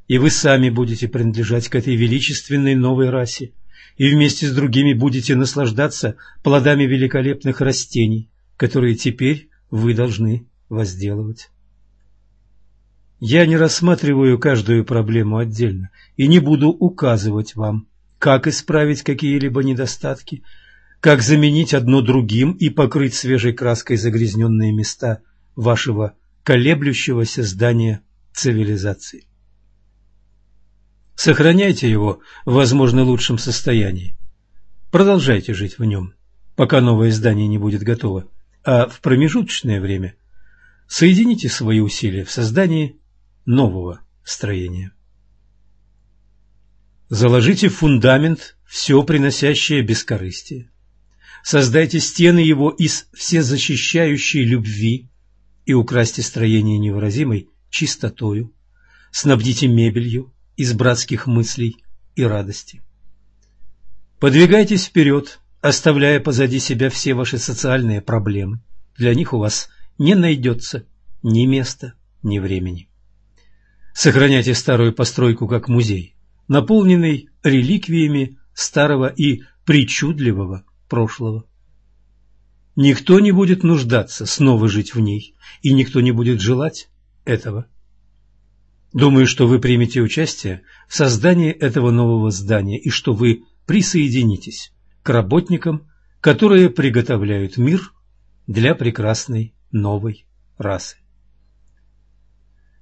И вы сами будете принадлежать к этой величественной новой расе, и вместе с другими будете наслаждаться плодами великолепных растений, которые теперь вы должны возделывать. Я не рассматриваю каждую проблему отдельно и не буду указывать вам, как исправить какие-либо недостатки, как заменить одно другим и покрыть свежей краской загрязненные места вашего колеблющегося здания цивилизации. Сохраняйте его в, возможно, лучшем состоянии. Продолжайте жить в нем, пока новое здание не будет готово, а в промежуточное время соедините свои усилия в создании нового строения. Заложите в фундамент все приносящее бескорыстие. Создайте стены его из всезащищающей любви и украсьте строение невыразимой чистотою. Снабдите мебелью из братских мыслей и радости. Подвигайтесь вперед, оставляя позади себя все ваши социальные проблемы. Для них у вас не найдется ни места, ни времени. Сохраняйте старую постройку как музей, наполненный реликвиями старого и причудливого прошлого. Никто не будет нуждаться снова жить в ней, и никто не будет желать этого. Думаю, что вы примете участие в создании этого нового здания и что вы присоединитесь к работникам, которые приготовляют мир для прекрасной новой расы.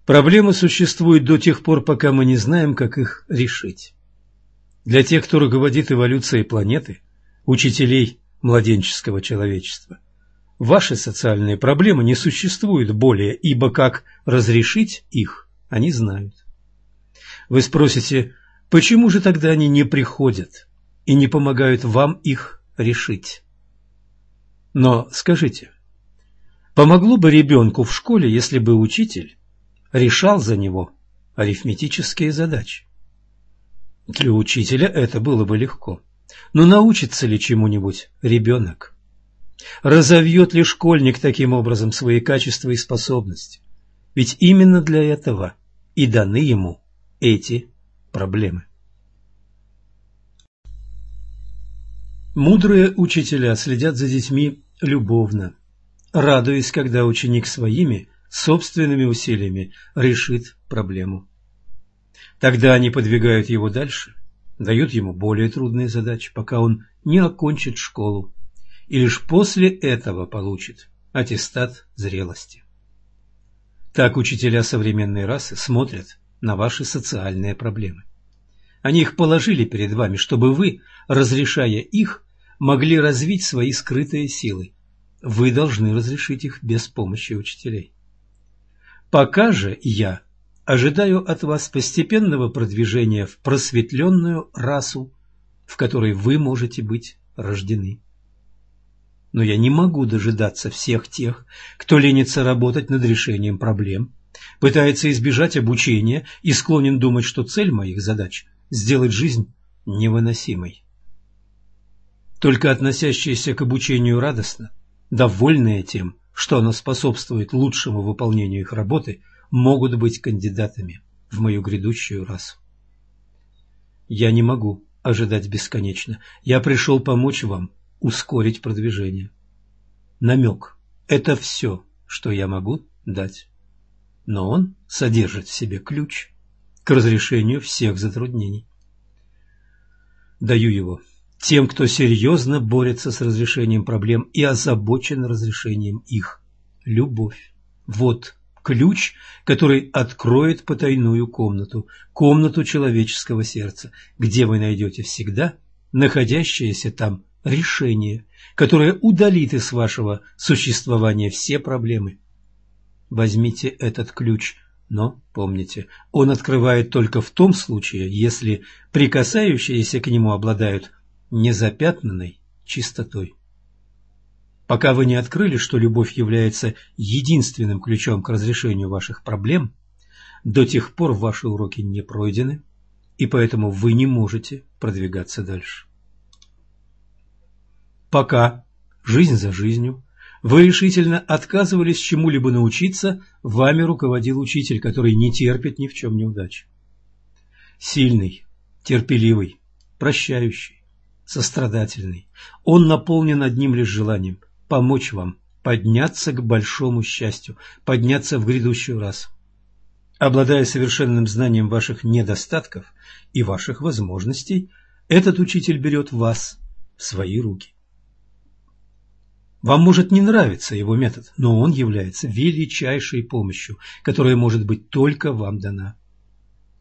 Проблемы существуют до тех пор, пока мы не знаем, как их решить. Для тех, кто руководит эволюцией планеты, учителей младенческого человечества, ваши социальные проблемы не существуют более, ибо как разрешить их они знают. Вы спросите, почему же тогда они не приходят и не помогают вам их решить? Но скажите, помогло бы ребенку в школе, если бы учитель решал за него арифметические задачи? Для учителя это было бы легко. Но научится ли чему-нибудь ребенок? Разовьет ли школьник таким образом свои качества и способности? Ведь именно для этого и даны ему эти проблемы. Мудрые учителя следят за детьми любовно, радуясь, когда ученик своими собственными усилиями решит проблему. Тогда они подвигают его дальше, дают ему более трудные задачи, пока он не окончит школу, и лишь после этого получит аттестат зрелости. Так учителя современной расы смотрят на ваши социальные проблемы. Они их положили перед вами, чтобы вы, разрешая их, могли развить свои скрытые силы. Вы должны разрешить их без помощи учителей. Пока же я ожидаю от вас постепенного продвижения в просветленную расу, в которой вы можете быть рождены но я не могу дожидаться всех тех, кто ленится работать над решением проблем, пытается избежать обучения и склонен думать, что цель моих задач – сделать жизнь невыносимой. Только относящиеся к обучению радостно, довольные тем, что оно способствует лучшему выполнению их работы, могут быть кандидатами в мою грядущую расу. Я не могу ожидать бесконечно. Я пришел помочь вам ускорить продвижение. Намек – это все, что я могу дать. Но он содержит в себе ключ к разрешению всех затруднений. Даю его тем, кто серьезно борется с разрешением проблем и озабочен разрешением их. Любовь – вот ключ, который откроет потайную комнату, комнату человеческого сердца, где вы найдете всегда находящееся там решение, которое удалит из вашего существования все проблемы. Возьмите этот ключ, но помните, он открывает только в том случае, если прикасающиеся к нему обладают незапятнанной чистотой. Пока вы не открыли, что любовь является единственным ключом к разрешению ваших проблем, до тех пор ваши уроки не пройдены, и поэтому вы не можете продвигаться дальше. Пока, жизнь за жизнью, вы решительно отказывались чему-либо научиться, вами руководил учитель, который не терпит ни в чем неудачи. Сильный, терпеливый, прощающий, сострадательный. Он наполнен одним лишь желанием – помочь вам подняться к большому счастью, подняться в грядущую раз. Обладая совершенным знанием ваших недостатков и ваших возможностей, этот учитель берет вас в свои руки. Вам может не нравиться его метод, но он является величайшей помощью, которая может быть только вам дана.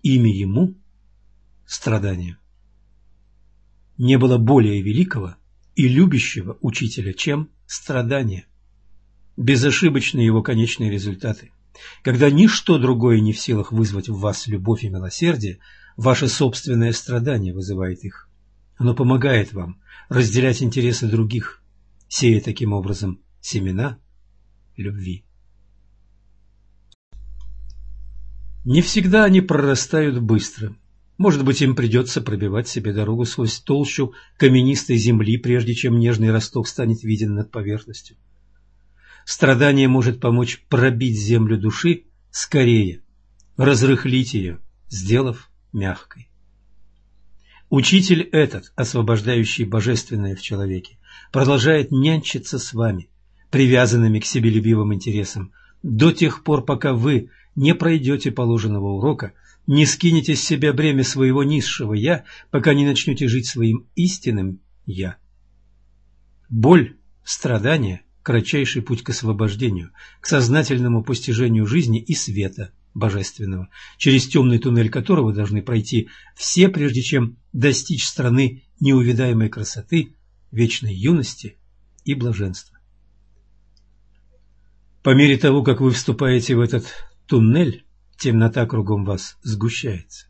Имя ему – страдание. Не было более великого и любящего учителя, чем страдание. Безошибочны его конечные результаты. Когда ничто другое не в силах вызвать в вас любовь и милосердие, ваше собственное страдание вызывает их. Оно помогает вам разделять интересы других, сея таким образом семена любви. Не всегда они прорастают быстро. Может быть, им придется пробивать себе дорогу сквозь толщу каменистой земли, прежде чем нежный росток станет виден над поверхностью. Страдание может помочь пробить землю души скорее, разрыхлить ее, сделав мягкой. Учитель этот, освобождающий божественное в человеке, продолжает нянчиться с вами, привязанными к себелюбивым интересам, до тех пор, пока вы не пройдете положенного урока не скинете с себя бремя своего низшего «я», пока не начнете жить своим истинным «я». Боль, страдания – кратчайший путь к освобождению, к сознательному постижению жизни и света божественного, через темный туннель которого должны пройти все, прежде чем достичь страны неувидаемой красоты, вечной юности и блаженства. По мере того, как вы вступаете в этот туннель, темнота кругом вас сгущается.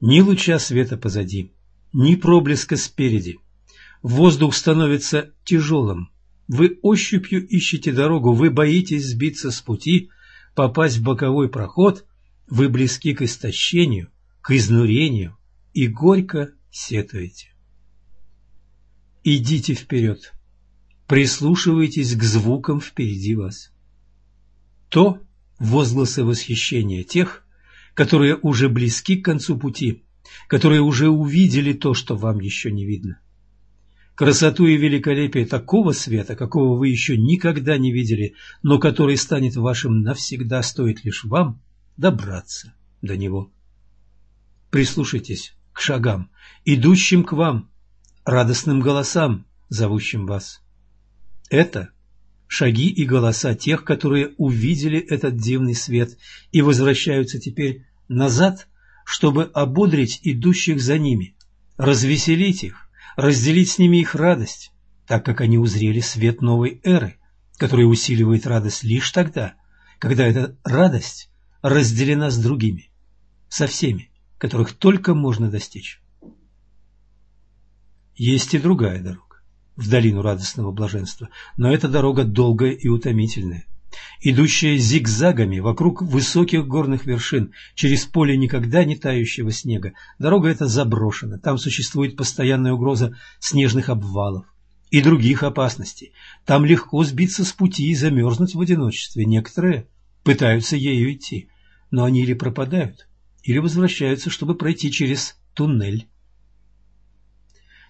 Ни луча света позади, ни проблеска спереди. Воздух становится тяжелым. Вы ощупью ищете дорогу, вы боитесь сбиться с пути, попасть в боковой проход, вы близки к истощению, к изнурению и горько сетуете. Идите вперед, прислушивайтесь к звукам впереди вас. То, возгласы восхищения тех, которые уже близки к концу пути, которые уже увидели то, что вам еще не видно. Красоту и великолепие такого света, какого вы еще никогда не видели, но который станет вашим навсегда, стоит лишь вам добраться до него. Прислушайтесь к шагам, идущим к вам, радостным голосам, зовущим вас. Это шаги и голоса тех, которые увидели этот дивный свет и возвращаются теперь назад, чтобы ободрить идущих за ними, развеселить их, разделить с ними их радость, так как они узрели свет новой эры, который усиливает радость лишь тогда, когда эта радость разделена с другими, со всеми, которых только можно достичь. Есть и другая дорога в долину радостного блаженства, но эта дорога долгая и утомительная. Идущая зигзагами вокруг высоких горных вершин, через поле никогда не тающего снега, дорога эта заброшена, там существует постоянная угроза снежных обвалов и других опасностей. Там легко сбиться с пути и замерзнуть в одиночестве. Некоторые пытаются ею идти, но они или пропадают, или возвращаются, чтобы пройти через туннель.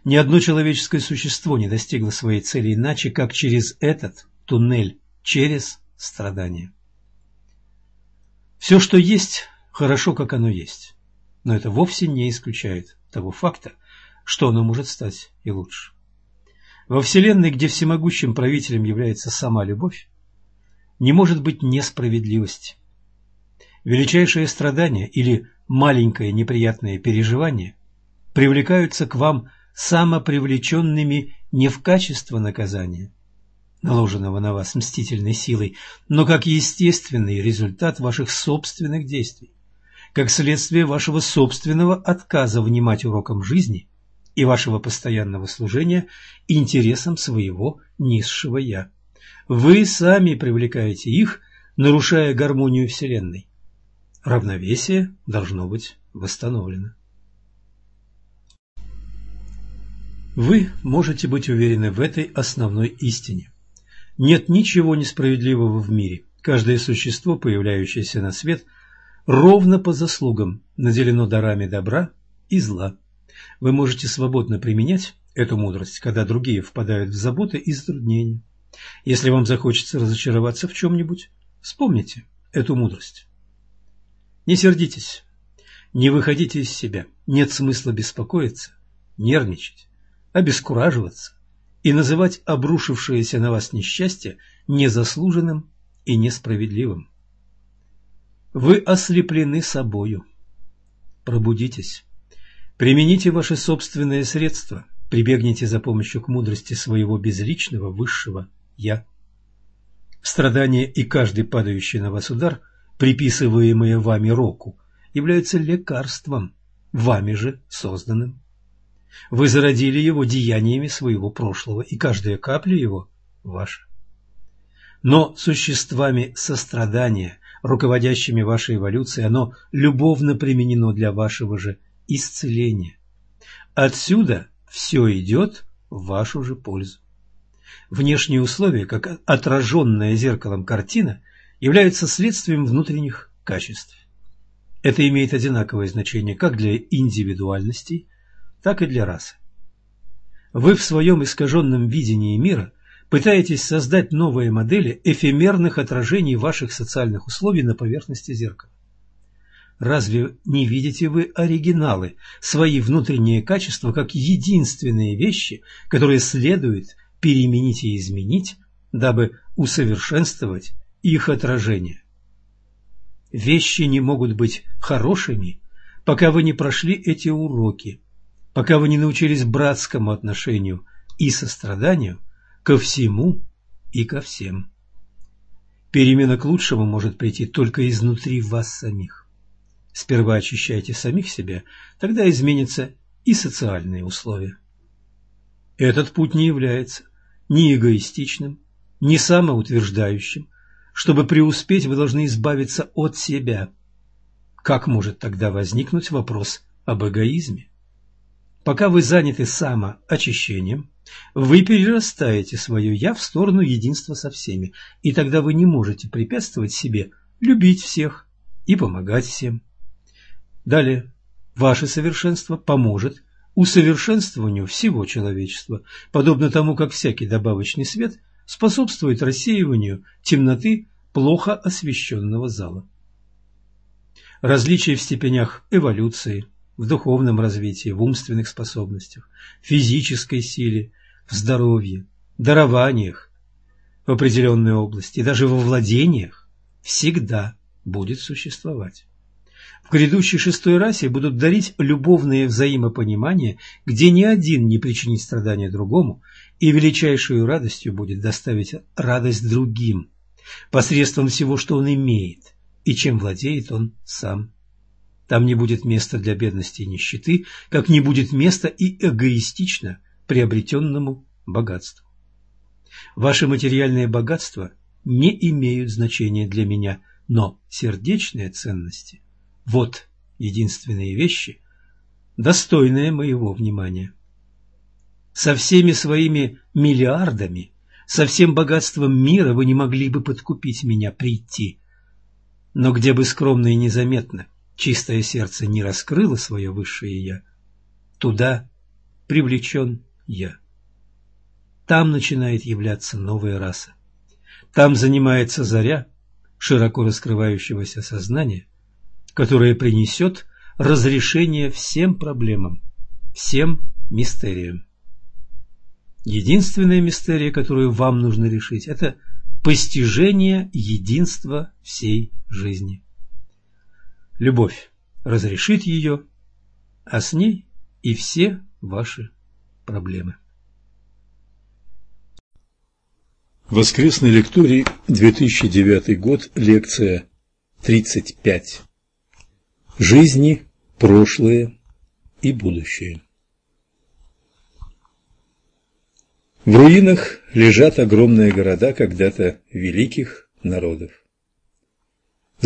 Ни одно человеческое существо не достигло своей цели иначе, как через этот туннель, через страдания. Все, что есть, хорошо, как оно есть, но это вовсе не исключает того факта, что оно может стать и лучше. Во Вселенной, где всемогущим правителем является сама любовь, не может быть несправедливости. Величайшее страдание или маленькое неприятное переживание привлекаются к вам самопривлеченными не в качество наказания, наложенного на вас мстительной силой, но как естественный результат ваших собственных действий, как следствие вашего собственного отказа внимать урокам жизни и вашего постоянного служения интересам своего низшего «я». Вы сами привлекаете их, нарушая гармонию Вселенной. Равновесие должно быть восстановлено. Вы можете быть уверены в этой основной истине. Нет ничего несправедливого в мире. Каждое существо, появляющееся на свет, ровно по заслугам наделено дарами добра и зла. Вы можете свободно применять эту мудрость, когда другие впадают в заботы и затруднения. Если вам захочется разочароваться в чем-нибудь, вспомните эту мудрость. Не сердитесь, не выходите из себя, нет смысла беспокоиться, нервничать, обескураживаться и называть обрушившееся на вас несчастье незаслуженным и несправедливым. Вы ослеплены собою. Пробудитесь. Примените ваши собственные средства, прибегните за помощью к мудрости своего безличного высшего «я». Страдания и каждый падающий на вас удар, приписываемые вами року, являются лекарством, вами же созданным. Вы зародили его деяниями своего прошлого, и каждая капля его ваша. Но существами сострадания, руководящими вашей эволюцией, оно любовно применено для вашего же исцеления. Отсюда все идет в вашу же пользу. Внешние условия, как отраженная зеркалом картина, являются следствием внутренних качеств. Это имеет одинаковое значение как для индивидуальностей, так и для расы. Вы в своем искаженном видении мира пытаетесь создать новые модели эфемерных отражений ваших социальных условий на поверхности зеркала. Разве не видите вы оригиналы, свои внутренние качества, как единственные вещи, которые следует переменить и изменить, дабы усовершенствовать их отражение? Вещи не могут быть хорошими, пока вы не прошли эти уроки, пока вы не научились братскому отношению и состраданию ко всему и ко всем. Перемена к лучшему может прийти только изнутри вас самих. Сперва очищайте самих себя, тогда изменятся и социальные условия. Этот путь не является ни эгоистичным, ни самоутверждающим. Чтобы преуспеть, вы должны избавиться от себя. Как может тогда возникнуть вопрос об эгоизме? Пока вы заняты самоочищением, вы перерастаете свое «я» в сторону единства со всеми, и тогда вы не можете препятствовать себе любить всех и помогать всем. Далее, ваше совершенство поможет усовершенствованию всего человечества, подобно тому, как всякий добавочный свет способствует рассеиванию темноты плохо освещенного зала. Различия в степенях эволюции – в духовном развитии, в умственных способностях, в физической силе, в здоровье, дарованиях в определенной области, даже во владениях, всегда будет существовать. В грядущей шестой расе будут дарить любовное взаимопонимание, где ни один не причинит страдания другому, и величайшую радостью будет доставить радость другим, посредством всего, что он имеет, и чем владеет он сам. Там не будет места для бедности и нищеты, как не будет места и эгоистично приобретенному богатству. Ваши материальные богатства не имеют значения для меня, но сердечные ценности – вот единственные вещи, достойные моего внимания. Со всеми своими миллиардами, со всем богатством мира вы не могли бы подкупить меня прийти. Но где бы скромно и незаметно – чистое сердце не раскрыло свое высшее «я», туда привлечен «я». Там начинает являться новая раса. Там занимается заря широко раскрывающегося сознания, которое принесет разрешение всем проблемам, всем мистериям. Единственная мистерия, которую вам нужно решить, это постижения единства всей жизни. Любовь разрешит ее, а с ней и все ваши проблемы. Воскресный лекторий, 2009 год, лекция 35. Жизни, прошлое и будущее. В руинах лежат огромные города когда-то великих народов.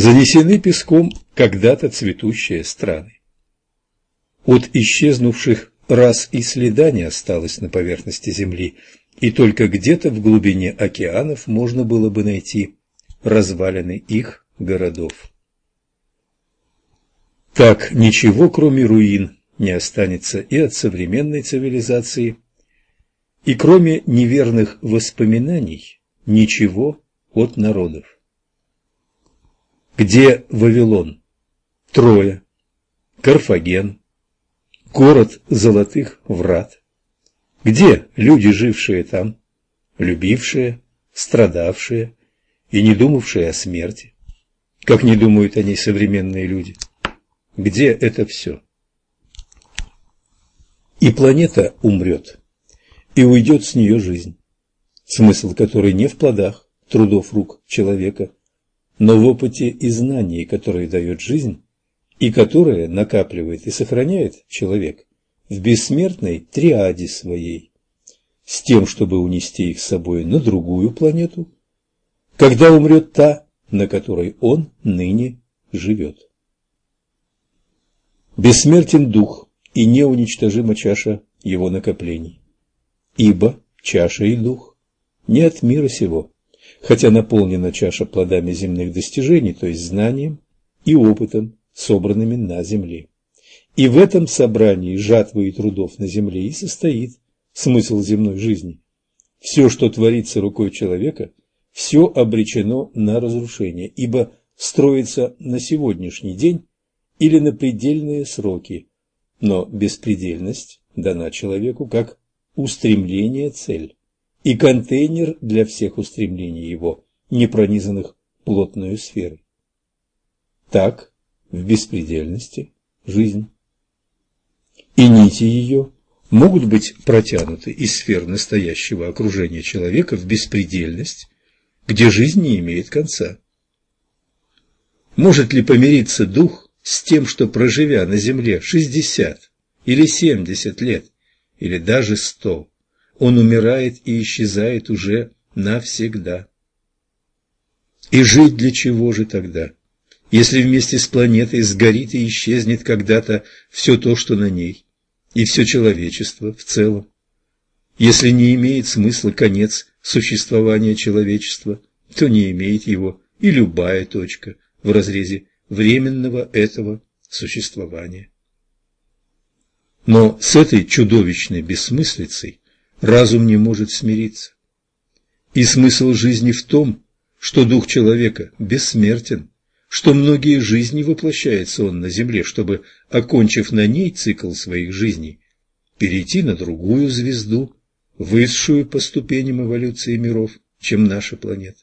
Занесены песком когда-то цветущие страны. От исчезнувших рас и следа не осталось на поверхности Земли – и только где-то в глубине океанов можно было бы найти развалины их городов. Так ничего, кроме руин, не останется и от современной цивилизации, и кроме неверных воспоминаний ничего от народов. Где Вавилон? Троя, Карфаген, город золотых врат, где люди, жившие там, любившие, страдавшие и не думавшие о смерти, как не думают о ней современные люди? Где это все? И планета умрет, и уйдет с нее жизнь, смысл которой не в плодах трудов рук человека, но в опыте и знании, которые дает жизнь, и которые накапливает и сохраняет человек в бессмертной триаде своей, с тем, чтобы унести их с собой на другую планету, когда умрет та, на которой он ныне живет. Бессмертен дух и неуничтожима чаша его накоплений, ибо чаша и дух не от мира сего, хотя наполнена чаша плодами земных достижений, то есть знанием и опытом, собранными на земле. И в этом собрании жатвы и трудов на земле и состоит смысл земной жизни. Все, что творится рукой человека, все обречено на разрушение, ибо строится на сегодняшний день или на предельные сроки, но беспредельность дана человеку как устремление цель и контейнер для всех устремлений его, не пронизанных плотной сферой. Так, в беспредельности жизнь и нити ее могут быть протянуты из сфер настоящего окружения человека в беспредельность, где жизнь не имеет конца. Может ли помириться дух с тем, что, проживя на земле 60 или 70 лет, или даже 100, он умирает и исчезает уже навсегда? И жить для чего же тогда? Если вместе с планетой сгорит и исчезнет когда-то все то, что на ней – и все человечество в целом. Если не имеет смысла конец существования человечества, то не имеет его и любая точка в разрезе временного этого существования. Но с этой чудовищной бессмыслицей разум не может смириться. И смысл жизни в том, что дух человека бессмертен, что многие жизни воплощается он на Земле, чтобы, окончив на ней цикл своих жизней, перейти на другую звезду, высшую по ступеням эволюции миров, чем наша планета.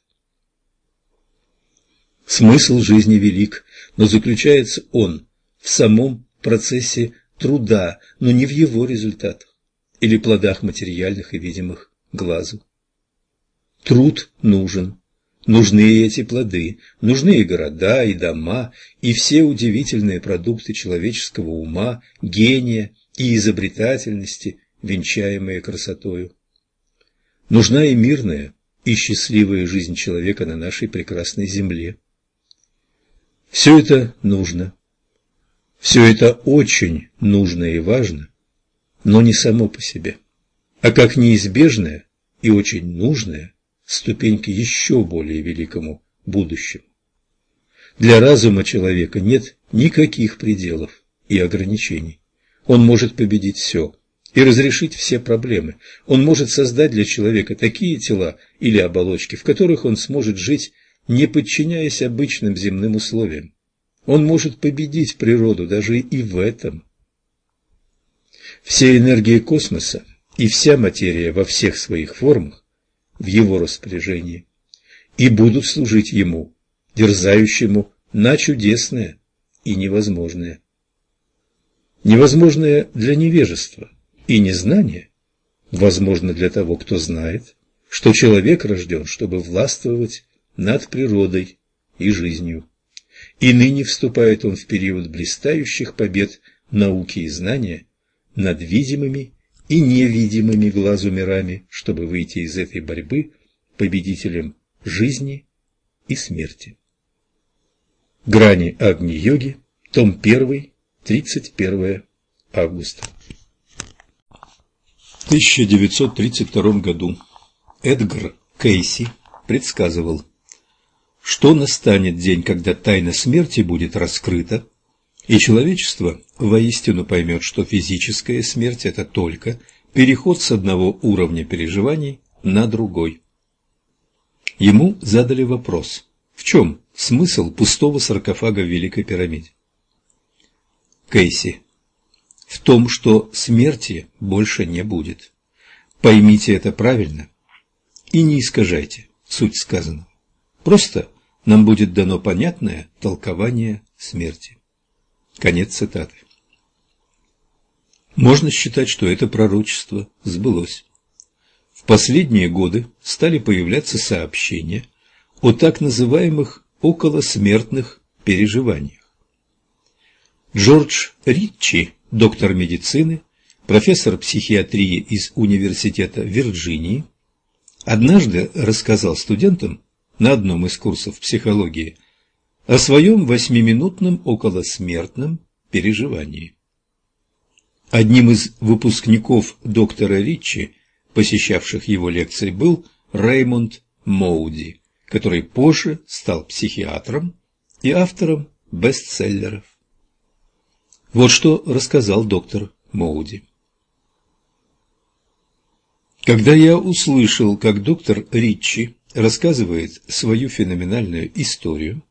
Смысл жизни велик, но заключается он в самом процессе труда, но не в его результатах или плодах материальных и видимых глазу. Труд нужен, Нужны эти плоды, нужны и города, и дома, и все удивительные продукты человеческого ума, гения и изобретательности, венчаемые красотою. Нужна и мирная, и счастливая жизнь человека на нашей прекрасной земле. Все это нужно. Все это очень нужно и важно, но не само по себе, а как неизбежное и очень нужное ступеньки еще более великому будущему. Для разума человека нет никаких пределов и ограничений. Он может победить все и разрешить все проблемы. Он может создать для человека такие тела или оболочки, в которых он сможет жить, не подчиняясь обычным земным условиям. Он может победить природу даже и в этом. Все энергии космоса и вся материя во всех своих формах в его распоряжении. и будут служить ему, дерзающему на чудесное и невозможное. Невозможное для невежества и незнания возможно для того, кто знает, что человек рожден, чтобы властвовать над природой и жизнью. И ныне вступает он в период блистающих побед науки и знания над видимыми и невидимыми глазу мирами, чтобы выйти из этой борьбы победителем жизни и смерти. Грани Агни-йоги, том 1, 31 августа. В 1932 году Эдгар Кейси предсказывал, что настанет день, когда тайна смерти будет раскрыта, и человечество воистину поймет, что физическая смерть – это только переход с одного уровня переживаний на другой. Ему задали вопрос, в чем смысл пустого саркофага в Великой пирамиде? Кейси. В том, что смерти больше не будет. Поймите это правильно и не искажайте суть сказанного. Просто нам будет дано понятное толкование смерти. Конец цитаты. Можно считать, что это пророчество сбылось. В последние годы стали появляться сообщения о так называемых околосмертных переживаниях. Джордж Ритчи, доктор медицины, профессор психиатрии из Университета Вирджинии, однажды рассказал студентам на одном из курсов психологии о своем восьмиминутном околосмертном переживании. Одним из выпускников доктора Риччи, посещавших его лекции, был Реймонд Моуди, который позже стал психиатром и автором бестселлеров. Вот что рассказал доктор Моуди. Когда я услышал, как доктор Риччи рассказывает свою феноменальную историю,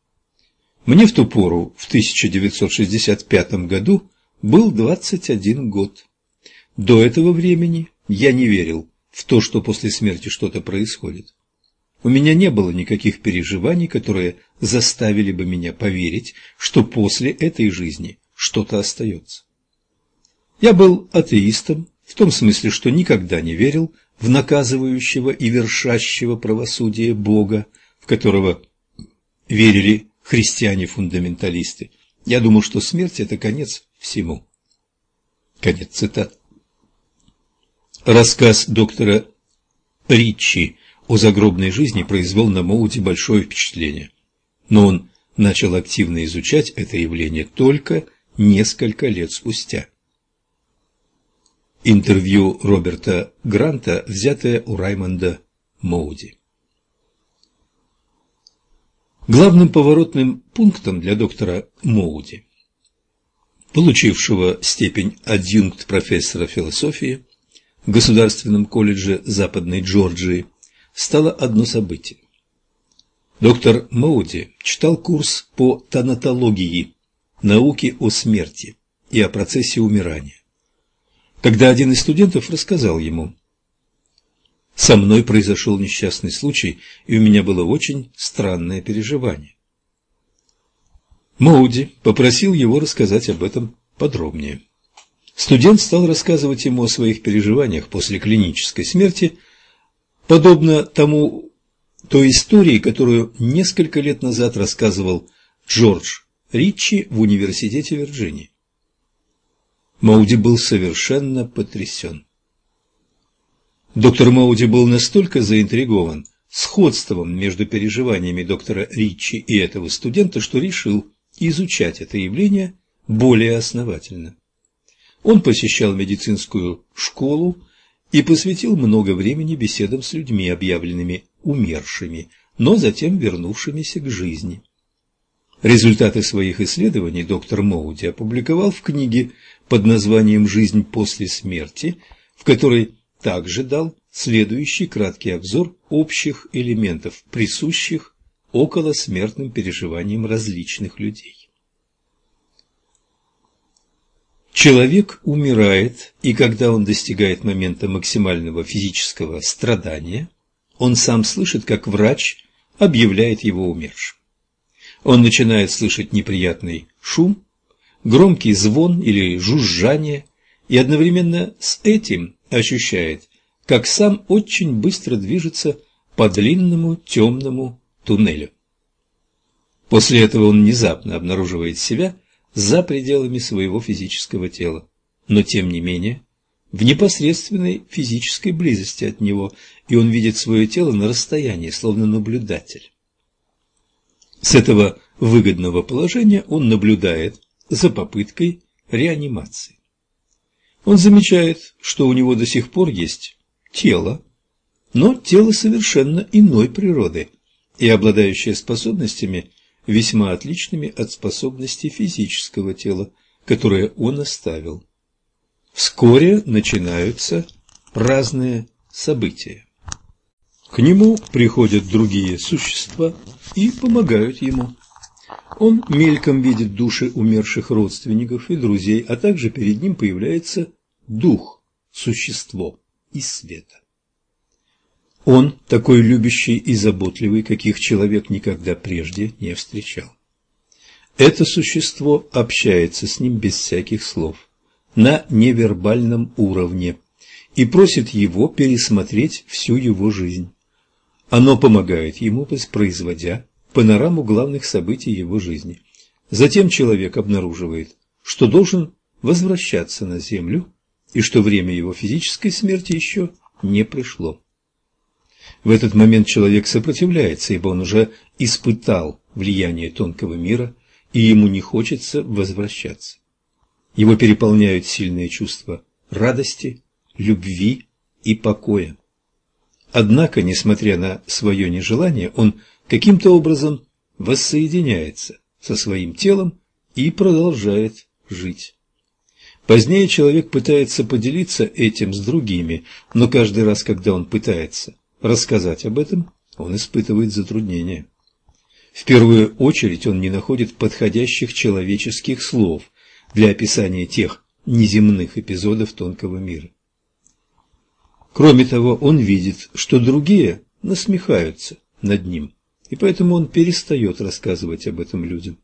мне в ту пору, в 1965 году, был 21 год. До этого времени я не верил в то, что после смерти что-то происходит. У меня не было никаких переживаний, которые заставили бы меня поверить, что после этой жизни что-то остается. Я был атеистом, в том смысле, что никогда не верил в наказывающего и вершащего правосудие Бога, в которого верили христиане-фундаменталисты. Я думал, что смерть – это конец всему. Конец цитат. Рассказ доктора Риччи о загробной жизни произвел на Моуди большое впечатление, но он начал активно изучать это явление только несколько лет спустя. Интервью Роберта Гранта, взятое у Раймонда Моуди. Главным поворотным пунктом для доктора Моуди, получившего степень адъюнкт профессора философии в Государственном колледже Западной Джорджии, стало одно событие. Доктор Моуди читал курс по тонатологии, науке о смерти и о процессе умирания когда один из студентов рассказал ему. Со мной произошел несчастный случай, и у меня было очень странное переживание. Моуди попросил его рассказать об этом подробнее. Студент стал рассказывать ему о своих переживаниях после клинической смерти, подобно тому той истории, которую несколько лет назад рассказывал Джордж Риччи в Университете Вирджинии. Мауди был совершенно потрясен. Доктор Мауди был настолько заинтригован сходством между переживаниями доктора Ричи и этого студента, что решил изучать это явление более основательно. Он посещал медицинскую школу и посвятил много времени беседам с людьми, объявленными умершими, но затем вернувшимися к жизни. Результаты своих исследований доктор Моуди опубликовал в книге под названием «Жизнь после смерти», в которой также дал следующий краткий обзор общих элементов, присущих около смертным переживаниям различных людей. Человек умирает, и когда он достигает момента максимального физического страдания, он сам слышит, как врач объявляет его умершим. Он начинает слышать неприятный шум, громкий звон или жужжание, и одновременно с этим ощущает, как сам очень быстро движется по длинному темному туннелю. После этого он внезапно обнаруживает себя за пределами своего физического тела, но тем не менее в непосредственной физической близости от него, и он видит свое тело на расстоянии, словно наблюдатель. С этого выгодного положения он наблюдает за попыткой реанимации. Он замечает, что у него до сих пор есть тело, но тело совершенно иной природы и обладающее способностями, весьма отличными от способностей физического тела, которое он оставил. Вскоре начинаются разные события. К нему приходят другие существа и помогают ему. Он мельком видит души умерших родственников и друзей, а также перед ним появляется дух, существо из света. Он такой любящий и заботливый, каких человек никогда прежде не встречал. Это существо общается с ним без всяких слов, на невербальном уровне, и просит его пересмотреть всю его жизнь. Оно помогает ему, воспроизводя панораму главных событий его жизни. Затем человек обнаруживает, что должен возвращаться на Землю и что время его физической смерти еще не пришло. В этот момент человек сопротивляется, ибо он уже испытал влияние тонкого мира, и ему не хочется возвращаться. Его переполняют сильные чувства радости, любви и покоя. Однако, несмотря на свое нежелание, он каким-то образом воссоединяется со своим телом и продолжает жить. Позднее человек пытается поделиться этим с другими, но каждый раз, когда он пытается рассказать об этом, он испытывает затруднения. В первую очередь он не находит подходящих человеческих слов для описания тех неземных эпизодов тонкого мира. Кроме того, он видит, что другие насмехаются над ним, и поэтому он перестает рассказывать об этом людям.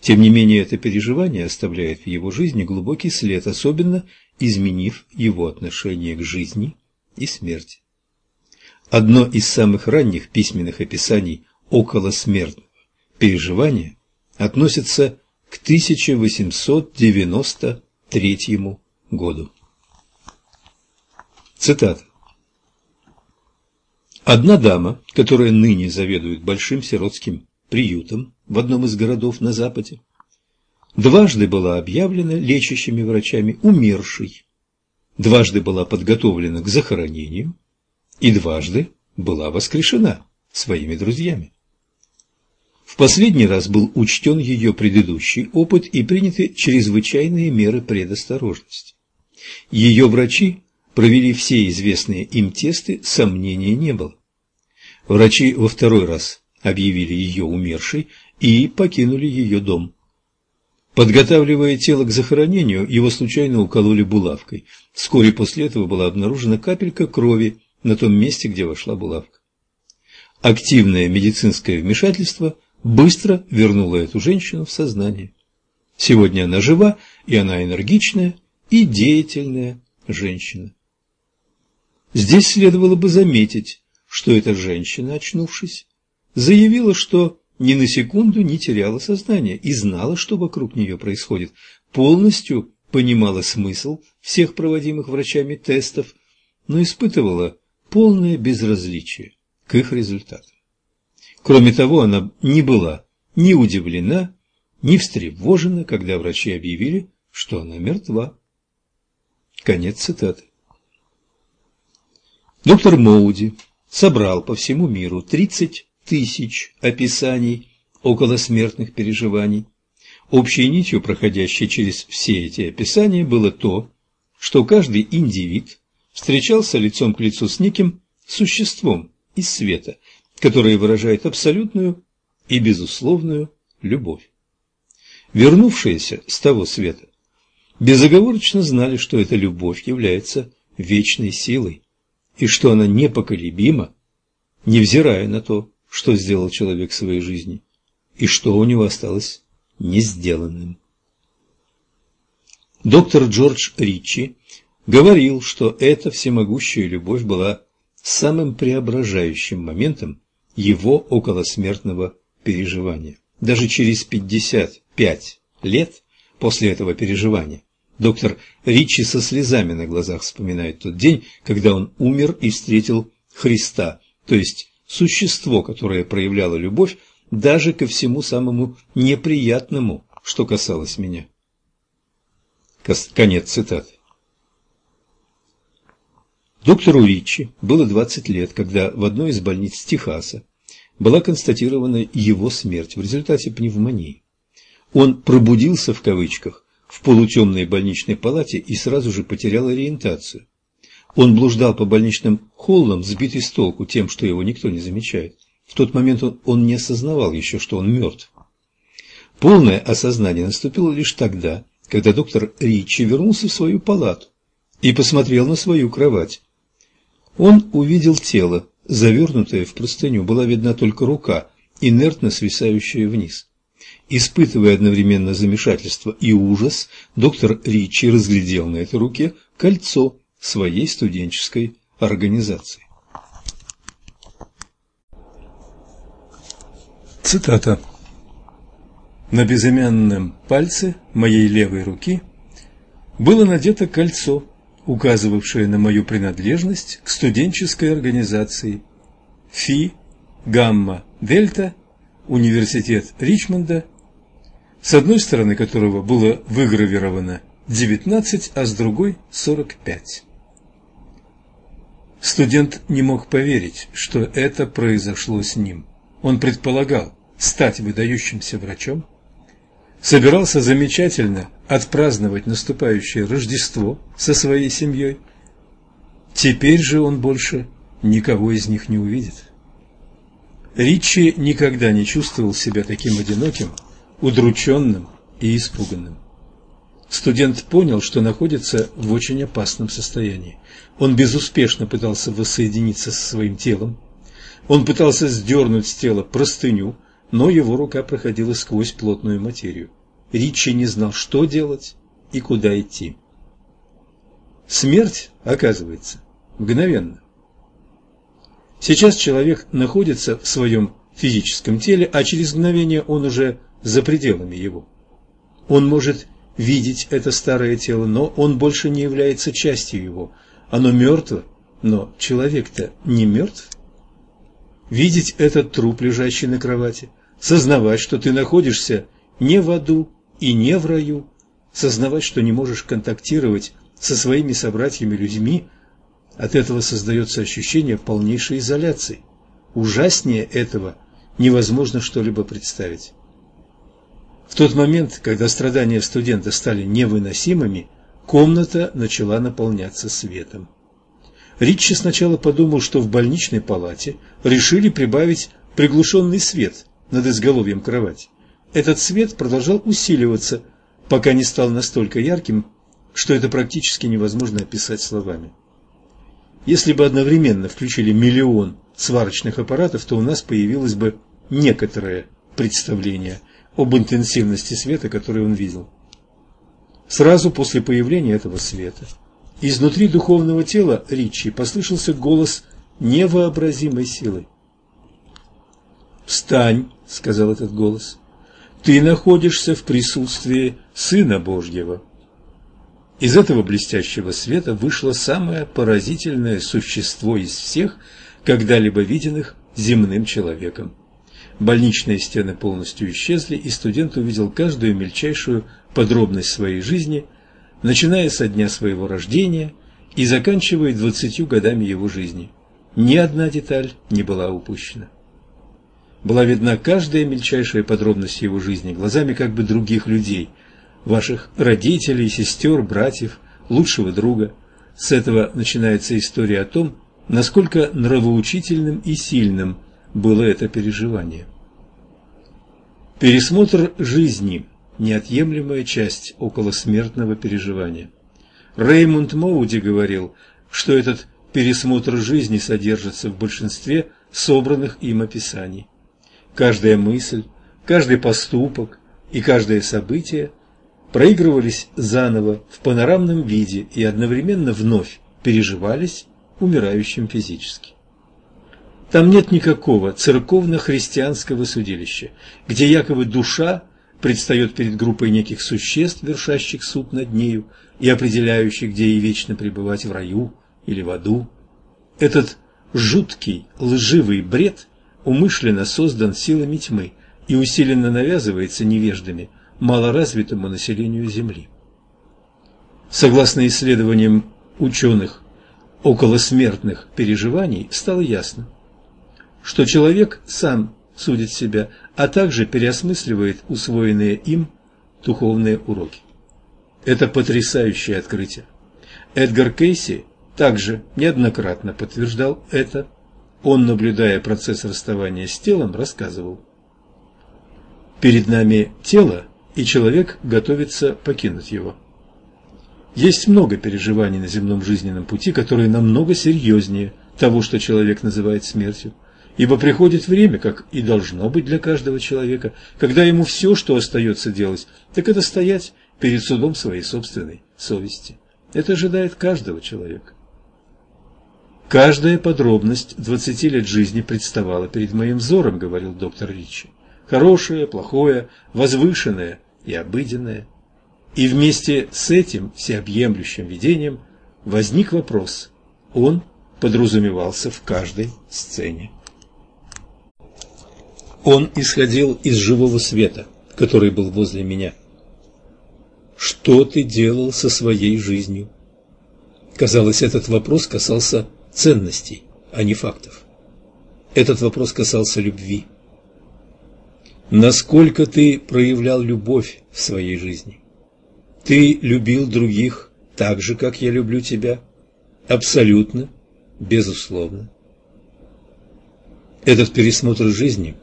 Тем не менее, это переживание оставляет в его жизни глубокий след, особенно изменив его отношение к жизни и смерти. Одно из самых ранних письменных описаний околосмертного переживания относится к 1893 году. Цитата. Одна дама, которая ныне заведует большим сиротским приютом в одном из городов на Западе, дважды была объявлена лечащими врачами умершей, дважды была подготовлена к захоронению и дважды была воскрешена своими друзьями. В последний раз был учтен ее предыдущий опыт и приняты чрезвычайные меры предосторожности. Ее врачи провели все известные им тесты, сомнений не было. Врачи во второй раз объявили ее умершей и покинули ее дом. Подготавливая тело к захоронению, его случайно укололи булавкой. Вскоре после этого была обнаружена капелька крови на том месте, где вошла булавка. Активное медицинское вмешательство быстро вернуло эту женщину в сознание. Сегодня она жива, и она энергичная и деятельная женщина. Здесь следовало бы заметить, что эта женщина, очнувшись, заявила, что ни на секунду не теряла сознание и знала, что вокруг нее происходит, полностью понимала смысл всех проводимых врачами тестов, но испытывала полное безразличие к их результатам. Кроме того, она не была ни удивлена, ни встревожена, когда врачи объявили, что она мертва. Конец цитаты. Доктор Моуди собрал по всему миру 30 тысяч описаний околосмертных переживаний. Общей нитью, проходящей через все эти описания, было то, что каждый индивид встречался лицом к лицу с неким существом из света, которое выражает абсолютную и безусловную любовь. Вернувшиеся с того света безоговорочно знали, что эта любовь является вечной силой, и что она непоколебима, невзирая на то, что сделал человек в своей жизни и что у него осталось не сделанным. Доктор Джордж Ричи говорил, что эта всемогущая любовь была самым преображающим моментом его околосмертного переживания. Даже через 55 лет после этого переживания доктор Ричи со слезами на глазах вспоминает тот день, когда он умер и встретил Христа, то есть существо, которое проявляло любовь даже ко всему самому неприятному, что касалось меня. Конец цитаты. Доктору Ричи было 20 лет, когда в одной из больниц Техаса была констатирована его смерть в результате пневмонии. Он «пробудился» в кавычках в полутемной больничной палате и сразу же потерял ориентацию. Он блуждал по больничным холлам, сбитый с толку тем, что его никто не замечает. В тот момент он, он не осознавал еще, что он мертв. Полное осознание наступило лишь тогда, когда доктор Ричи вернулся в свою палату и посмотрел на свою кровать. Он увидел тело, завернутое в простыню, была видна только рука, инертно свисающая вниз. Испытывая одновременно замешательство и ужас, доктор Ричи разглядел на этой руке кольцо своей студенческой организации. Цитата. На безымянном пальце моей левой руки было надето кольцо, указывавшее на мою принадлежность к студенческой организации Фи Гамма Дельта Университет Ричмонда, с одной стороны которого было выгравировано 19, а с другой 45. Студент не мог поверить, что это произошло с ним. Он предполагал, стать выдающимся врачом, собирался замечательно отпраздновать наступающее Рождество со своей семьей. Теперь же он больше никого из них не увидит. Ричи никогда не чувствовал себя таким одиноким, удрученным и испуганным. Студент понял, что находится в очень опасном состоянии. Он безуспешно пытался воссоединиться со своим телом. Он пытался сдернуть с тела простыню, но его рука проходила сквозь плотную материю. Ричи не знал, что делать и куда идти. Смерть, оказывается, мгновенно. Сейчас человек находится в своем физическом теле, а через мгновение он уже за пределами его. Он может видеть это старое тело, но он больше не является частью его. Оно мертво, но человек-то не мертв. Видеть этот труп, лежащий на кровати – сознавать, что ты находишься не в аду и не в раю, сознавать, что не можешь контактировать со своими собратьями-людьми, от этого создается ощущение полнейшей изоляции. Ужаснее этого невозможно что-либо представить. В тот момент, когда страдания студента стали невыносимыми, комната начала наполняться светом. Ричи сначала подумал, что в больничной палате решили прибавить приглушенный свет, над изголовьем кровати. Этот свет продолжал усиливаться, пока не стал настолько ярким, что это практически невозможно описать словами. Если бы одновременно включили миллион сварочных аппаратов, то у нас появилось бы некоторое представление об интенсивности света, который он видел. Сразу после появления этого света изнутри духовного тела Ричи послышался голос невообразимой силы. «Встань!» — сказал этот голос. «Ты находишься в присутствии Сына Божьего». Из этого блестящего света вышло самое поразительное существо из всех, когда-либо виденных земным человеком. Больничные стены полностью исчезли, и студент увидел каждую мельчайшую подробность своей жизни, начиная со дня своего рождения и заканчивая двадцатью годами его жизни. Ни одна деталь не была упущена была видна каждая мельчайшая подробность его жизни глазами как бы других людей, ваших родителей, сестер, братьев, лучшего друга. С этого начинается история о том, насколько нравоучительным и сильным было это переживание. Пересмотр жизни – неотъемлемая часть околосмертного переживания. Реймонд Моуди говорил, что этот пересмотр жизни содержится в большинстве собранных им описаний. Каждая мысль, каждый поступок и каждое событие проигрывались заново в панорамном виде и одновременно вновь переживались умирающим физически. Там нет никакого церковно-христианского судилища, где якобы душа предстает перед группой неких существ, вершащих суд над нею и определяющих, где ей вечно пребывать в раю или в аду. Этот жуткий, лживый бред умышленно создан силами тьмы и усиленно навязывается невеждами малоразвитому населению Земли. Согласно исследованиям ученых околосмертных переживаний, стало ясно, что человек сам судит себя, а также переосмысливает усвоенные им духовные уроки. Это потрясающее открытие. Эдгар Кейси также неоднократно подтверждал это. Он, наблюдая процесс расставания с телом, рассказывал. Перед нами тело, и человек готовится покинуть его. Есть много переживаний на земном жизненном пути, которые намного серьезнее того, что человек называет смертью. Ибо приходит время, как и должно быть для каждого человека, когда ему все, что остается делать, так это стоять перед судом своей собственной совести. Это ожидает каждого человека. Каждая подробность двадцати лет жизни представала перед моим взором, говорил доктор Ричи. Хорошее, плохое, возвышенное и обыденное. И вместе с этим всеобъемлющим видением возник вопрос. Он подразумевался в каждой сцене. Он исходил из живого света, который был возле меня. Что ты делал со своей жизнью? Казалось, этот вопрос касался ценностей, а не фактов. Этот вопрос касался любви. Насколько ты проявлял любовь в своей жизни? Ты любил других так же, как я люблю тебя? Абсолютно, безусловно. Этот пересмотр жизни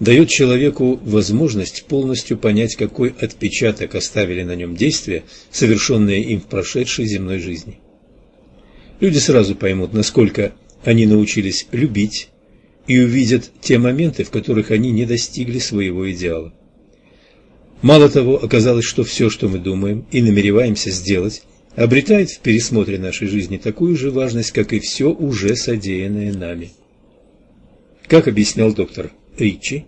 дает человеку возможность полностью понять, какой отпечаток оставили на нем действия, совершенные им в прошедшей земной жизни. Люди сразу поймут, насколько они научились любить и увидят те моменты, в которых они не достигли своего идеала. Мало того, оказалось, что все, что мы думаем и намереваемся сделать, обретает в пересмотре нашей жизни такую же важность, как и все уже содеянное нами. Как объяснял доктор Ричи,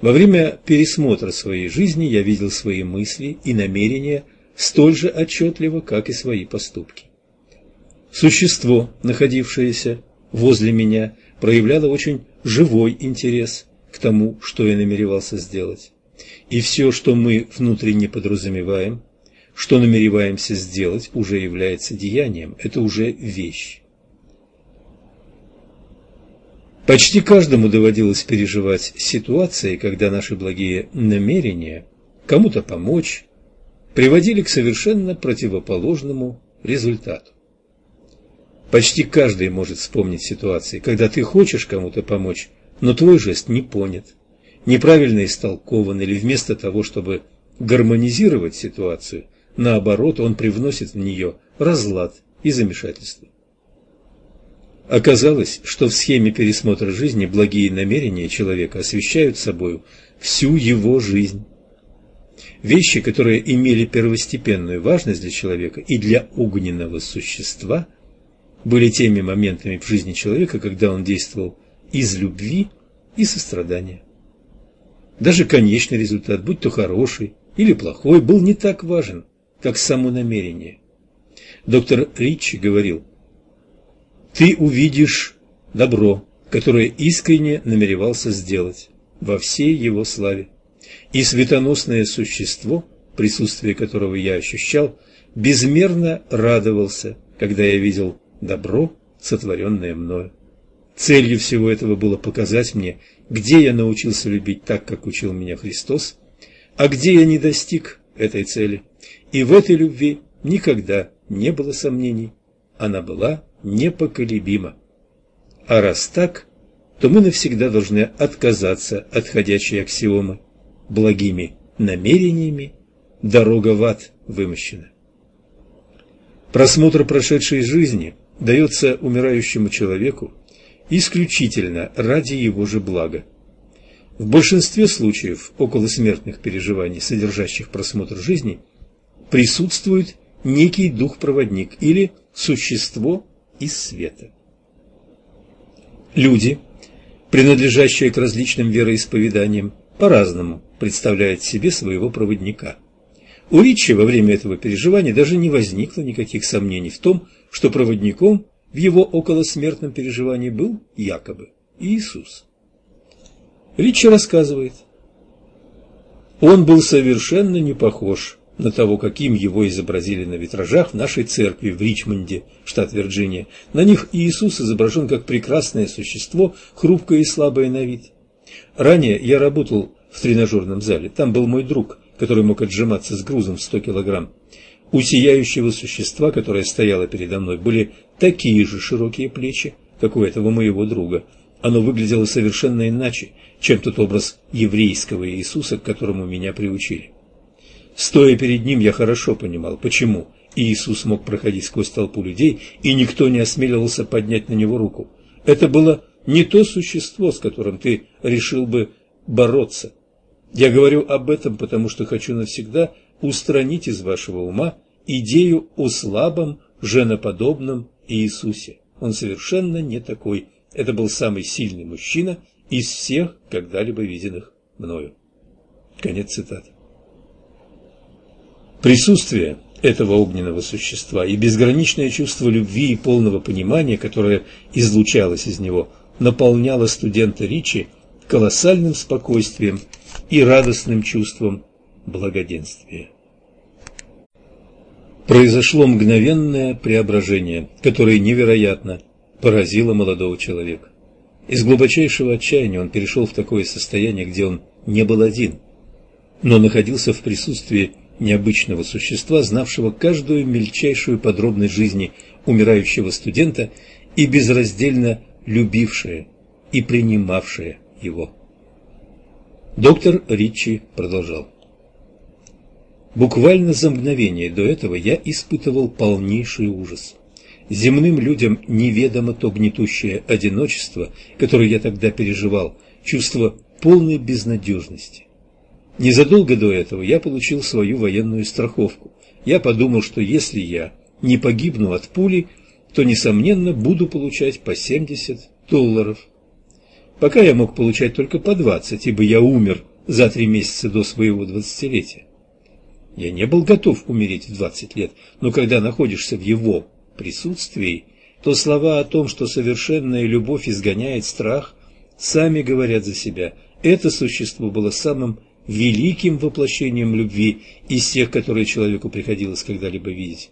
во время пересмотра своей жизни я видел свои мысли и намерения столь же отчетливо, как и свои поступки. Существо, находившееся возле меня, проявляло очень живой интерес к тому, что я намеревался сделать. И все, что мы внутренне подразумеваем, что намереваемся сделать, уже является деянием, это уже вещь. Почти каждому доводилось переживать ситуации, когда наши благие намерения кому-то помочь приводили к совершенно противоположному результату. Почти каждый может вспомнить ситуации, когда ты хочешь кому-то помочь, но твой жест не понят, неправильно истолкован, или вместо того, чтобы гармонизировать ситуацию, наоборот, он привносит в нее разлад и замешательство. Оказалось, что в схеме пересмотра жизни благие намерения человека освещают собою всю его жизнь. Вещи, которые имели первостепенную важность для человека и для огненного существа, были теми моментами в жизни человека, когда он действовал из любви и сострадания. Даже конечный результат, будь то хороший или плохой, был не так важен, как само намерение. Доктор Ричи говорил, ты увидишь добро, которое искренне намеревался сделать во всей его славе. И светоносное существо, присутствие которого я ощущал, безмерно радовался, когда я видел добро, сотворенное мною. Целью всего этого было показать мне, где я научился любить так, как учил меня Христос, а где я не достиг этой цели. И в этой любви никогда не было сомнений. Она была непоколебима. А раз так, то мы навсегда должны отказаться от ходячей аксиомы. Благими намерениями дорога в ад вымощена. Просмотр прошедшей жизни дается умирающему человеку исключительно ради его же блага. В большинстве случаев околосмертных переживаний, содержащих просмотр жизни, присутствует некий дух-проводник или существо из света. Люди, принадлежащие к различным вероисповеданиям, по-разному представляют себе своего проводника. У Ричи во время этого переживания даже не возникло никаких сомнений в том, что проводником в его околосмертном переживании был якобы Иисус. Ричи рассказывает, он был совершенно не похож на того, каким его изобразили на витражах в нашей церкви в Ричмонде, штат Вирджиния. На них Иисус изображен как прекрасное существо, хрупкое и слабое на вид. Ранее я работал в тренажерном зале. Там был мой друг, который мог отжиматься с грузом в 100 килограмм. У сияющего существа, которое стояло передо мной, были такие же широкие плечи, как у этого моего друга. Оно выглядело совершенно иначе, чем тот образ еврейского Иисуса, к которому меня приучили. Стоя перед ним, я хорошо понимал, почему Иисус мог проходить сквозь толпу людей, и никто не осмеливался поднять на него руку. Это было не то существо, с которым ты решил бы бороться. Я говорю об этом, потому что хочу навсегда устранить из вашего ума идею о слабом, женоподобном Иисусе. Он совершенно не такой. Это был самый сильный мужчина из всех когда-либо виденных мною. Конец цитаты. Присутствие этого огненного существа и безграничное чувство любви и полного понимания, которое излучалось из него, наполняло студента Ричи колоссальным спокойствием и радостным чувством благоденствия. Произошло мгновенное преображение, которое невероятно поразило молодого человека. Из глубочайшего отчаяния он перешел в такое состояние, где он не был один, но находился в присутствии необычного существа, знавшего каждую мельчайшую подробность жизни умирающего студента и безраздельно любившее и принимавшее его. Доктор Ричи продолжал. Буквально за мгновение до этого я испытывал полнейший ужас. Земным людям неведомо то гнетущее одиночество, которое я тогда переживал, чувство полной безнадежности. Незадолго до этого я получил свою военную страховку. Я подумал, что если я не погибну от пули, то, несомненно, буду получать по 70 долларов. Пока я мог получать только по 20, ибо я умер за три месяца до своего двадцатилетия. Я не был готов умереть в 20 лет, но когда находишься в его присутствии, то слова о том, что совершенная любовь изгоняет страх, сами говорят за себя. Это существо было самым великим воплощением любви из тех, которые человеку приходилось когда-либо видеть.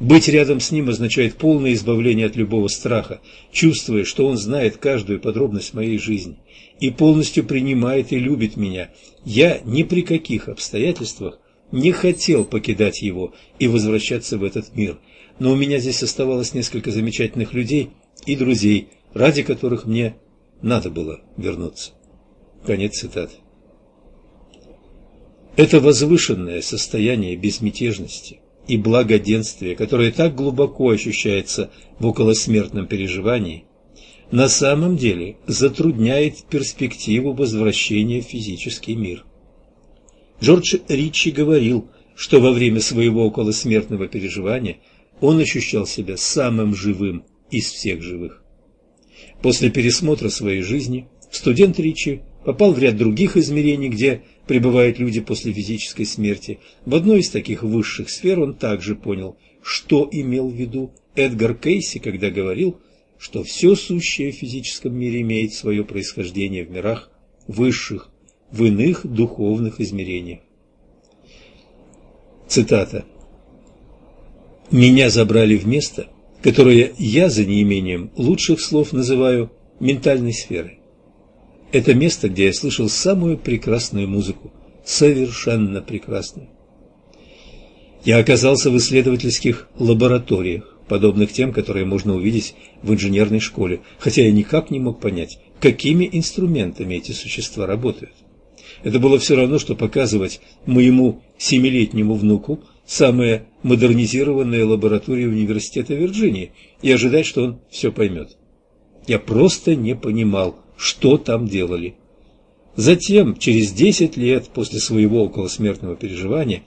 Быть рядом с ним означает полное избавление от любого страха, чувствуя, что он знает каждую подробность моей жизни и полностью принимает и любит меня. Я ни при каких обстоятельствах не хотел покидать его и возвращаться в этот мир, но у меня здесь оставалось несколько замечательных людей и друзей, ради которых мне надо было вернуться. Конец цитаты. Это возвышенное состояние безмятежности и благоденствия, которое так глубоко ощущается в околосмертном переживании, на самом деле затрудняет перспективу возвращения в физический мир. Джордж Ричи говорил, что во время своего околосмертного переживания он ощущал себя самым живым из всех живых. После пересмотра своей жизни студент Ричи попал в ряд других измерений, где пребывают люди после физической смерти. В одной из таких высших сфер он также понял, что имел в виду Эдгар Кейси, когда говорил, что все сущее в физическом мире имеет свое происхождение в мирах высших, в иных духовных измерениях. Цитата. «Меня забрали в место, которое я за неимением лучших слов называю ментальной сферой. Это место, где я слышал самую прекрасную музыку, совершенно прекрасную. Я оказался в исследовательских лабораториях, подобных тем, которые можно увидеть в инженерной школе, хотя я никак не мог понять, какими инструментами эти существа работают. Это было все равно, что показывать моему семилетнему внуку самые модернизированные лаборатории университета Вирджинии и ожидать, что он все поймет. Я просто не понимал, что там делали. Затем, через 10 лет после своего околосмертного переживания,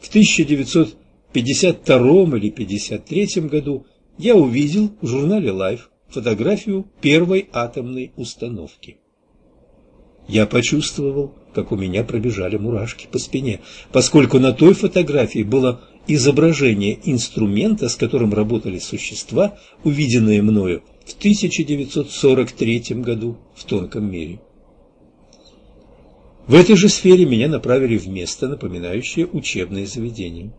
в 1952 или 1953 году я увидел в журнале Life фотографию первой атомной установки. Я почувствовал, как у меня пробежали мурашки по спине, поскольку на той фотографии было изображение инструмента, с которым работали существа, увиденные мною в 1943 году в тонком мире. В этой же сфере меня направили в место, напоминающее учебное заведение.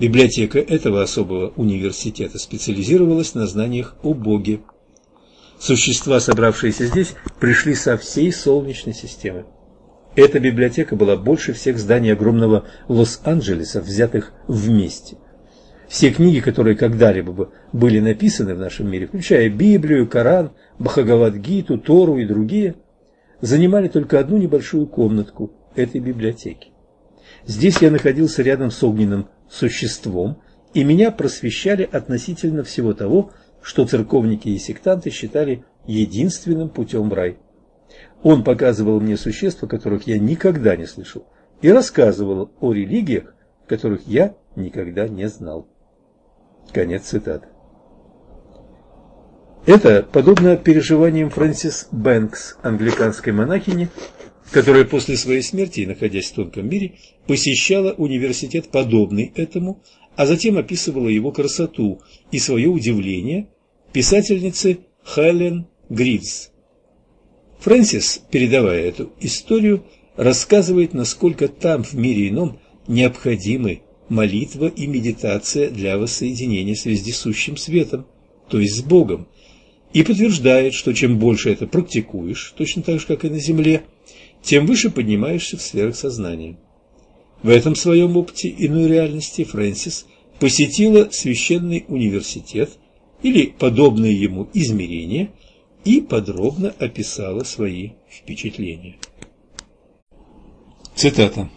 Библиотека этого особого университета специализировалась на знаниях о Боге. Существа, собравшиеся здесь, пришли со всей Солнечной системы. Эта библиотека была больше всех зданий огромного Лос-Анджелеса, взятых вместе. Все книги, которые когда-либо были написаны в нашем мире, включая Библию, Коран, Бхагавадгиту, Тору и другие, занимали только одну небольшую комнатку этой библиотеки. Здесь я находился рядом с огненным существом, и меня просвещали относительно всего того, что церковники и сектанты считали единственным путем в рай. Он показывал мне существ, о которых я никогда не слышал, и рассказывал о религиях, которых я никогда не знал. Конец цитаты. Это подобно переживаниям Фрэнсис Бэнкс, англиканской монахини, которая после своей смерти, находясь в тонком мире, посещала университет, подобный этому, а затем описывала его красоту и свое удивление писательницы Хелен Гривз. Фрэнсис, передавая эту историю, рассказывает, насколько там, в мире ином, необходимы молитва и медитация для воссоединения с вездесущим светом, то есть с Богом, и подтверждает, что чем больше это практикуешь, точно так же, как и на Земле, тем выше поднимаешься в сферах сознания. В этом своем опыте иной реальности Фрэнсис посетила священный университет или подобное ему измерение – и подробно описала свои впечатления. Цитата.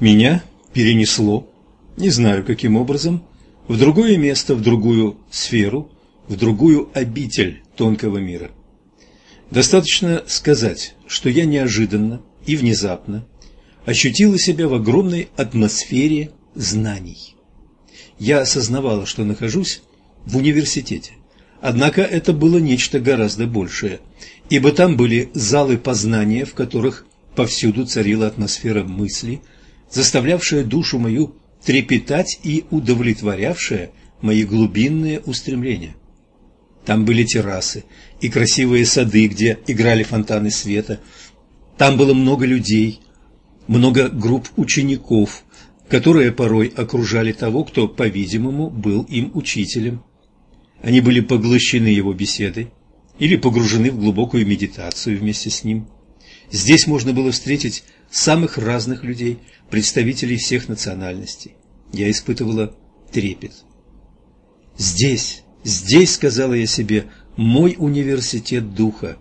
«Меня перенесло, не знаю каким образом, в другое место, в другую сферу, в другую обитель тонкого мира. Достаточно сказать, что я неожиданно и внезапно ощутила себя в огромной атмосфере знаний. Я осознавала, что нахожусь в университете, Однако это было нечто гораздо большее, ибо там были залы познания, в которых повсюду царила атмосфера мысли, заставлявшая душу мою трепетать и удовлетворявшая мои глубинные устремления. Там были террасы и красивые сады, где играли фонтаны света. Там было много людей, много групп учеников, которые порой окружали того, кто, по-видимому, был им учителем. Они были поглощены его беседой или погружены в глубокую медитацию вместе с ним. Здесь можно было встретить самых разных людей, представителей всех национальностей. Я испытывала трепет. «Здесь, здесь, — сказала я себе, — мой университет духа».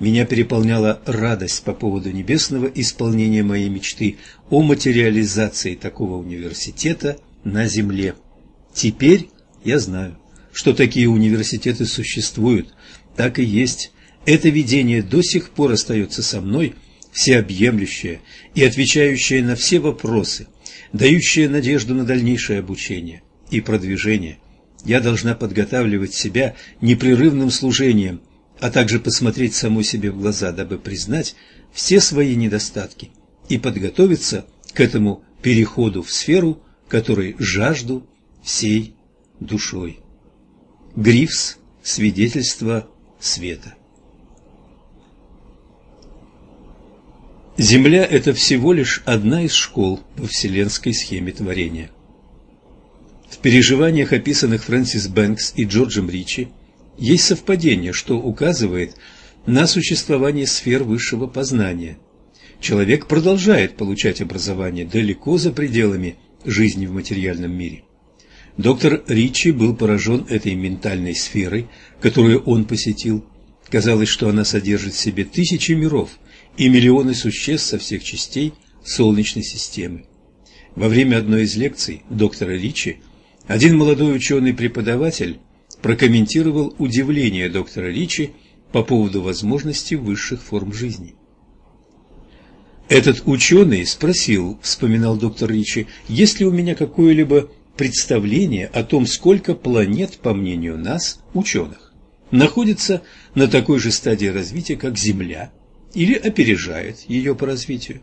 Меня переполняла радость по поводу небесного исполнения моей мечты о материализации такого университета на Земле. Теперь я знаю что такие университеты существуют. Так и есть. Это видение до сих пор остается со мной, всеобъемлющее и отвечающее на все вопросы, дающее надежду на дальнейшее обучение и продвижение. Я должна подготавливать себя непрерывным служением, а также посмотреть самой себе в глаза, дабы признать все свои недостатки и подготовиться к этому переходу в сферу, которой жажду всей душой. Грифс «Свидетельство света». Земля – это всего лишь одна из школ во вселенской схеме творения. В переживаниях, описанных Фрэнсис Бэнкс и Джорджем Ричи, есть совпадение, что указывает на существование сфер высшего познания. Человек продолжает получать образование далеко за пределами жизни в материальном мире. Доктор Ричи был поражен этой ментальной сферой, которую он посетил. Казалось, что она содержит в себе тысячи миров и миллионы существ со всех частей Солнечной системы. Во время одной из лекций доктора Ричи один молодой ученый-преподаватель прокомментировал удивление доктора Ричи по поводу возможности высших форм жизни. Этот ученый спросил, вспоминал доктор Ричи, есть ли у меня какое-либо представление о том, сколько планет, по мнению нас, ученых, находится на такой же стадии развития, как Земля, или опережает ее по развитию.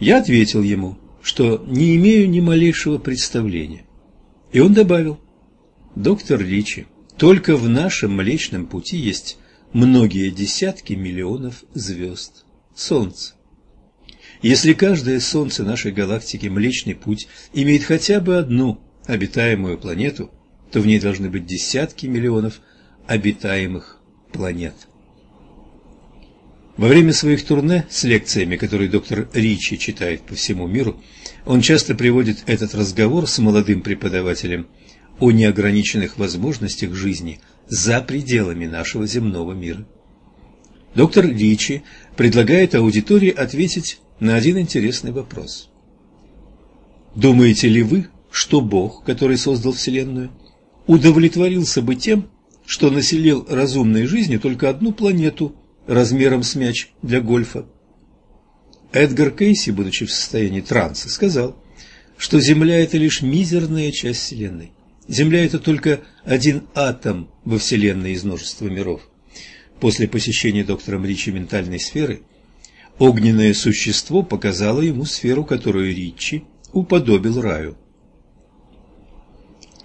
Я ответил ему, что не имею ни малейшего представления. И он добавил, доктор Ричи, только в нашем Млечном Пути есть многие десятки миллионов звезд. Солнце. Если каждое Солнце нашей галактики Млечный Путь имеет хотя бы одну обитаемую планету, то в ней должны быть десятки миллионов обитаемых планет. Во время своих турне с лекциями, которые доктор Ричи читает по всему миру, он часто приводит этот разговор с молодым преподавателем о неограниченных возможностях жизни за пределами нашего земного мира. Доктор Ричи предлагает аудитории ответить на один интересный вопрос. Думаете ли вы, что Бог, который создал Вселенную, удовлетворился бы тем, что населил разумной жизнью только одну планету размером с мяч для гольфа? Эдгар Кейси, будучи в состоянии транса, сказал, что Земля – это лишь мизерная часть Вселенной. Земля – это только один атом во Вселенной из множества миров. После посещения доктором Ричи ментальной сферы, огненное существо показало ему сферу, которую Ричи уподобил раю.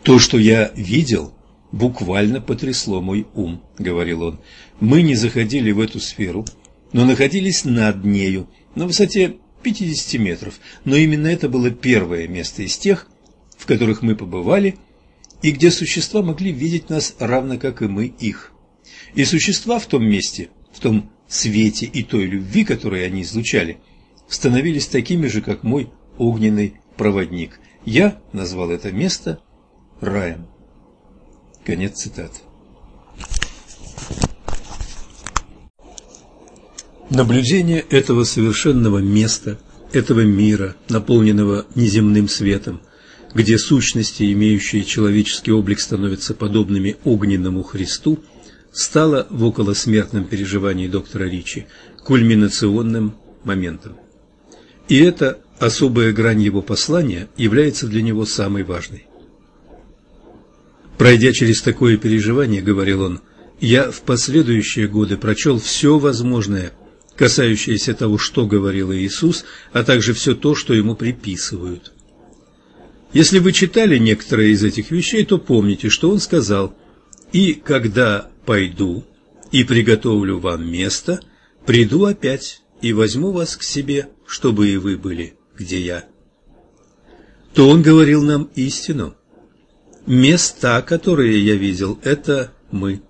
«То, что я видел, буквально потрясло мой ум», — говорил он. «Мы не заходили в эту сферу, но находились над нею, на высоте 50 метров, но именно это было первое место из тех, в которых мы побывали, и где существа могли видеть нас равно как и мы их. И существа в том месте, в том свете и той любви, которую они излучали, становились такими же, как мой огненный проводник. Я назвал это место раем. Конец цитаты. Наблюдение этого совершенного места, этого мира, наполненного неземным светом, где сущности, имеющие человеческий облик, становятся подобными огненному Христу, стало в околосмертном переживании доктора Ричи кульминационным моментом. И эта особая грань его послания является для него самой важной. Пройдя через такое переживание, говорил он, я в последующие годы прочел все возможное – касающиеся того, что говорил Иисус, а также все то, что ему приписывают. Если вы читали некоторые из этих вещей, то помните, что он сказал «И когда пойду и приготовлю вам место, приду опять и возьму вас к себе, чтобы и вы были, где я». То он говорил нам истину. Места, которые я видел, это мы.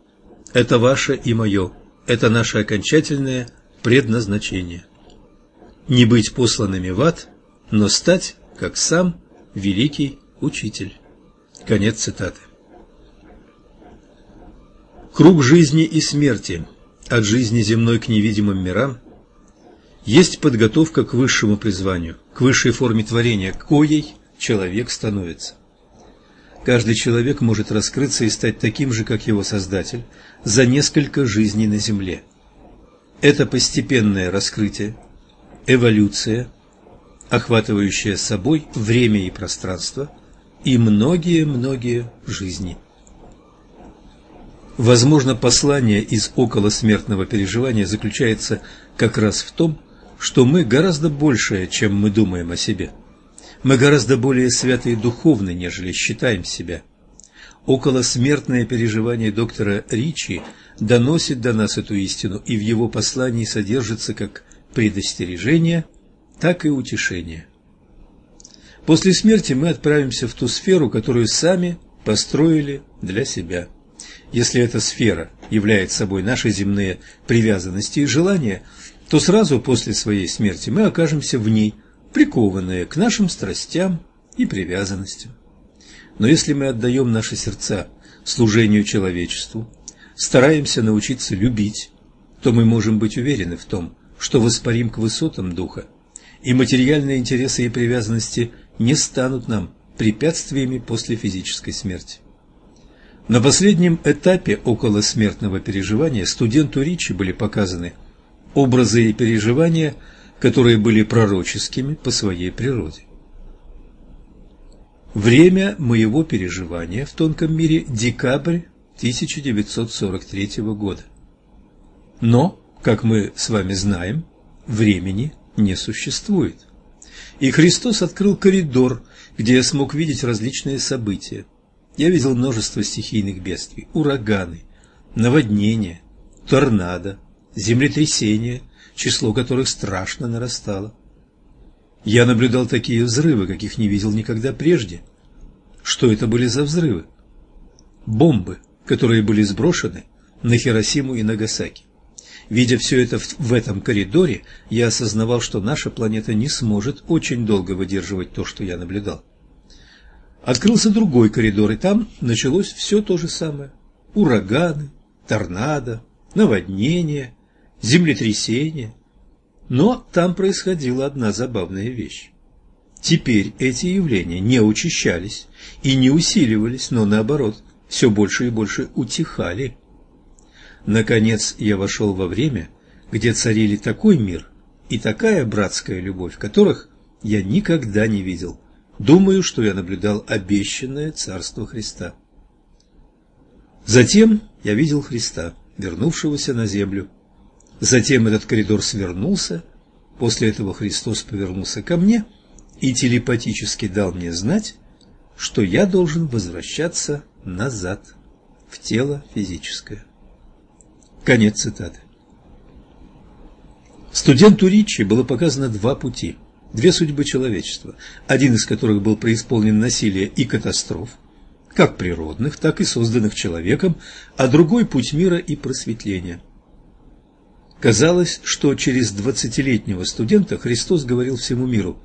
Это ваше и мое. Это наше окончательное предназначение. Не быть посланными в ад, но стать, как сам великий учитель. Конец цитаты. Круг жизни и смерти, от жизни земной к невидимым мирам, есть подготовка к высшему призванию, к высшей форме творения, коей человек становится. Каждый человек может раскрыться и стать таким же, как его Создатель, за несколько жизней на земле – это постепенное раскрытие, эволюция, охватывающая собой время и пространство и многие-многие жизни. Возможно, послание из околосмертного переживания заключается как раз в том, что мы гораздо большее, чем мы думаем о себе. Мы гораздо более святые духовны, нежели считаем себя. Околосмертное переживание доктора Ричи – доносит до нас эту истину, и в его послании содержится как предостережение, так и утешение. После смерти мы отправимся в ту сферу, которую сами построили для себя. Если эта сфера является собой наши земные привязанности и желания, то сразу после своей смерти мы окажемся в ней, прикованные к нашим страстям и привязанностям. Но если мы отдаем наши сердца служению человечеству, стараемся научиться любить, то мы можем быть уверены в том, что воспарим к высотам духа, и материальные интересы и привязанности не станут нам препятствиями после физической смерти. На последнем этапе околосмертного переживания студенту Ричи были показаны образы и переживания, которые были пророческими по своей природе. Время моего переживания в тонком мире – декабрь 1943 года. Но, как мы с вами знаем, времени не существует. И Христос открыл коридор, где я смог видеть различные события. Я видел множество стихийных бедствий, ураганы, наводнения, торнадо, землетрясения, число которых страшно нарастало. Я наблюдал такие взрывы, каких не видел никогда прежде. Что это были за взрывы? Бомбы, которые были сброшены на Хиросиму и Нагасаки. Видя все это в этом коридоре, я осознавал, что наша планета не сможет очень долго выдерживать то, что я наблюдал. Открылся другой коридор, и там началось все то же самое. Ураганы, торнадо, наводнения, землетрясения. Но там происходила одна забавная вещь. Теперь эти явления не учащались и не усиливались, но наоборот, все больше и больше утихали. Наконец я вошел во время, где царили такой мир и такая братская любовь, которых я никогда не видел. Думаю, что я наблюдал обещанное Царство Христа. Затем я видел Христа, вернувшегося на землю. Затем этот коридор свернулся, после этого Христос повернулся ко мне и телепатически дал мне знать, что я должен возвращаться назад, в тело физическое. Конец цитаты. Студенту Ричи было показано два пути, две судьбы человечества, один из которых был преисполнен насилия и катастроф, как природных, так и созданных человеком, а другой путь мира и просветления. Казалось, что через двадцатилетнего студента Христос говорил всему миру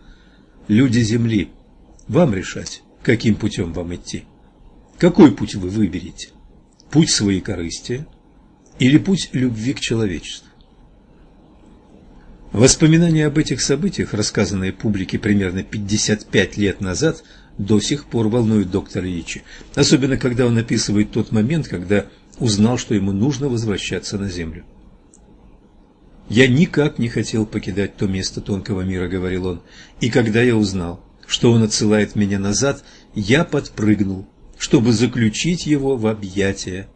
«Люди Земли, вам решать, каким путем вам идти. Какой путь вы выберете? Путь своей корыстия – или путь любви к человечеству. Воспоминания об этих событиях, рассказанные публике примерно 55 лет назад, до сих пор волнуют доктора Ричи, особенно когда он описывает тот момент, когда узнал, что ему нужно возвращаться на Землю. «Я никак не хотел покидать то место тонкого мира», — говорил он, — «и когда я узнал, что он отсылает меня назад, я подпрыгнул, чтобы заключить его в объятия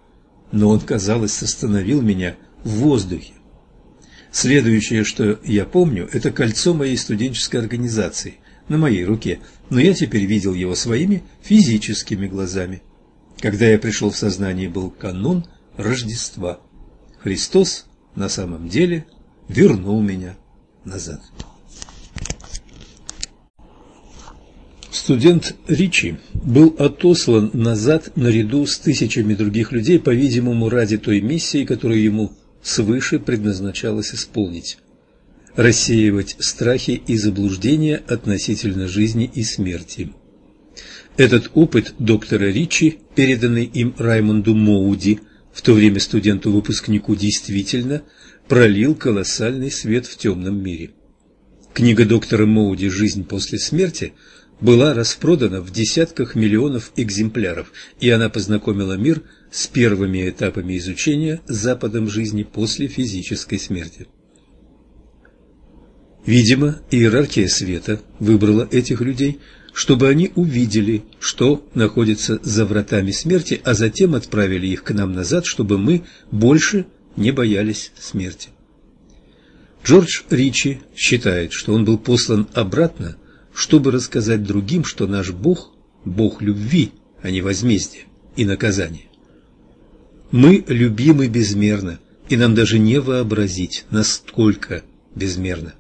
но он, казалось, остановил меня в воздухе. Следующее, что я помню, это кольцо моей студенческой организации на моей руке, но я теперь видел его своими физическими глазами. Когда я пришел в сознание, был канун Рождества. Христос на самом деле вернул меня назад. Студент Ричи был отослан назад наряду с тысячами других людей, по-видимому, ради той миссии, которую ему свыше предназначалось исполнить – рассеивать страхи и заблуждения относительно жизни и смерти. Этот опыт доктора Ричи, переданный им Раймонду Моуди, в то время студенту-выпускнику, действительно пролил колоссальный свет в темном мире. Книга доктора Моуди «Жизнь после смерти» была распродана в десятках миллионов экземпляров, и она познакомила мир с первыми этапами изучения Западом жизни после физической смерти. Видимо, иерархия света выбрала этих людей, чтобы они увидели, что находится за вратами смерти, а затем отправили их к нам назад, чтобы мы больше не боялись смерти. Джордж Ричи считает, что он был послан обратно чтобы рассказать другим, что наш Бог – Бог любви, а не возмездия и наказания. Мы любимы безмерно, и нам даже не вообразить, насколько безмерно.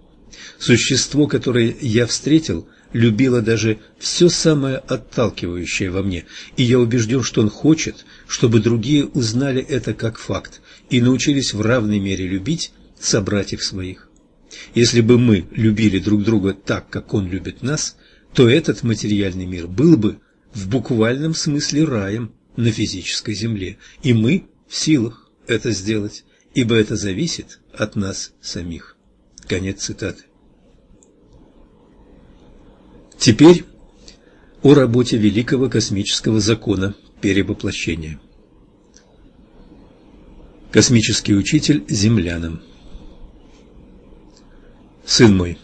Существо, которое я встретил, любило даже все самое отталкивающее во мне, и я убежден, что он хочет, чтобы другие узнали это как факт и научились в равной мере любить собратьев своих. Если бы мы любили друг друга так, как он любит нас, то этот материальный мир был бы в буквальном смысле раем на физической земле, и мы в силах это сделать, ибо это зависит от нас самих. Конец цитаты. Теперь о работе великого космического закона перевоплощения. Космический учитель землянам. Сын мой,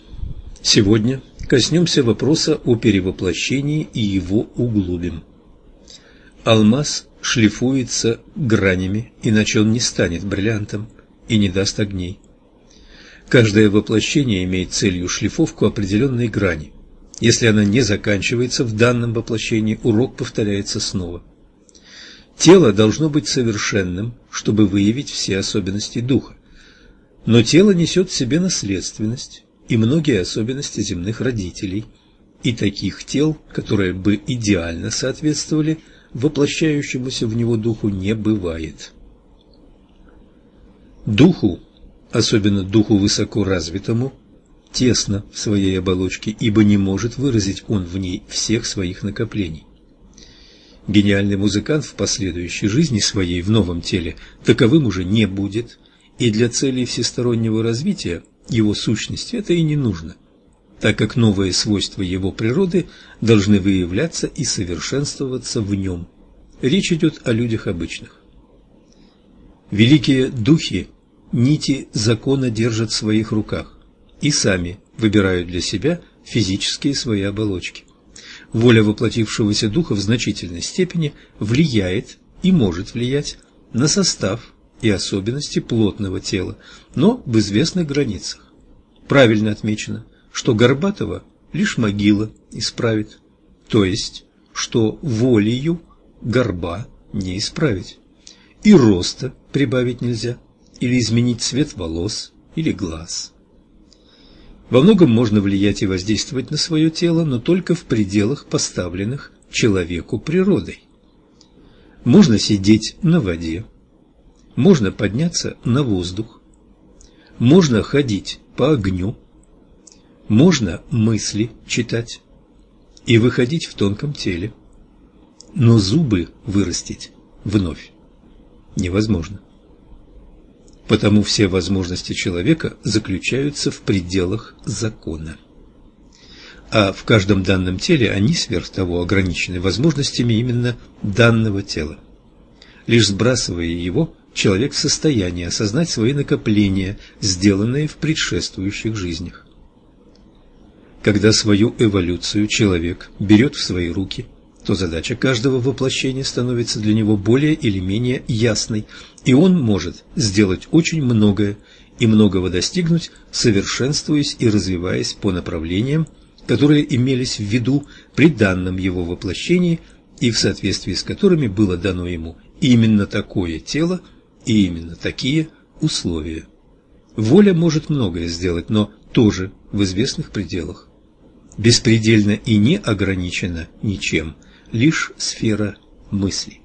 сегодня коснемся вопроса о перевоплощении и его углубим. Алмаз шлифуется гранями, иначе он не станет бриллиантом и не даст огней. Каждое воплощение имеет целью шлифовку определенной грани. Если она не заканчивается в данном воплощении, урок повторяется снова. Тело должно быть совершенным, чтобы выявить все особенности духа. Но тело несет в себе наследственность и многие особенности земных родителей, и таких тел, которые бы идеально соответствовали воплощающемуся в него духу, не бывает. Духу, особенно духу высоко развитому, тесно в своей оболочке, ибо не может выразить он в ней всех своих накоплений. Гениальный музыкант в последующей жизни своей в новом теле таковым уже не будет, и для целей всестороннего развития его сущности это и не нужно, так как новые свойства его природы должны выявляться и совершенствоваться в нем. Речь идет о людях обычных. Великие духи нити закона держат в своих руках и сами выбирают для себя физические свои оболочки. Воля воплотившегося духа в значительной степени влияет и может влиять на состав и особенности плотного тела, но в известных границах. Правильно отмечено, что Горбатова лишь могила исправит, то есть, что волею горба не исправить. И роста прибавить нельзя, или изменить цвет волос или глаз. Во многом можно влиять и воздействовать на свое тело, но только в пределах, поставленных человеку природой. Можно сидеть на воде, можно подняться на воздух, можно ходить по огню, можно мысли читать и выходить в тонком теле, но зубы вырастить вновь невозможно. Потому все возможности человека заключаются в пределах закона. А в каждом данном теле они сверх того ограничены возможностями именно данного тела. Лишь сбрасывая его, человек в состоянии осознать свои накопления, сделанные в предшествующих жизнях. Когда свою эволюцию человек берет в свои руки, то задача каждого воплощения становится для него более или менее ясной, и он может сделать очень многое и многого достигнуть, совершенствуясь и развиваясь по направлениям, которые имелись в виду при данном его воплощении и в соответствии с которыми было дано ему именно такое тело, и именно такие условия. Воля может многое сделать, но тоже в известных пределах. Беспредельно и не ограничена ничем, лишь сфера мысли.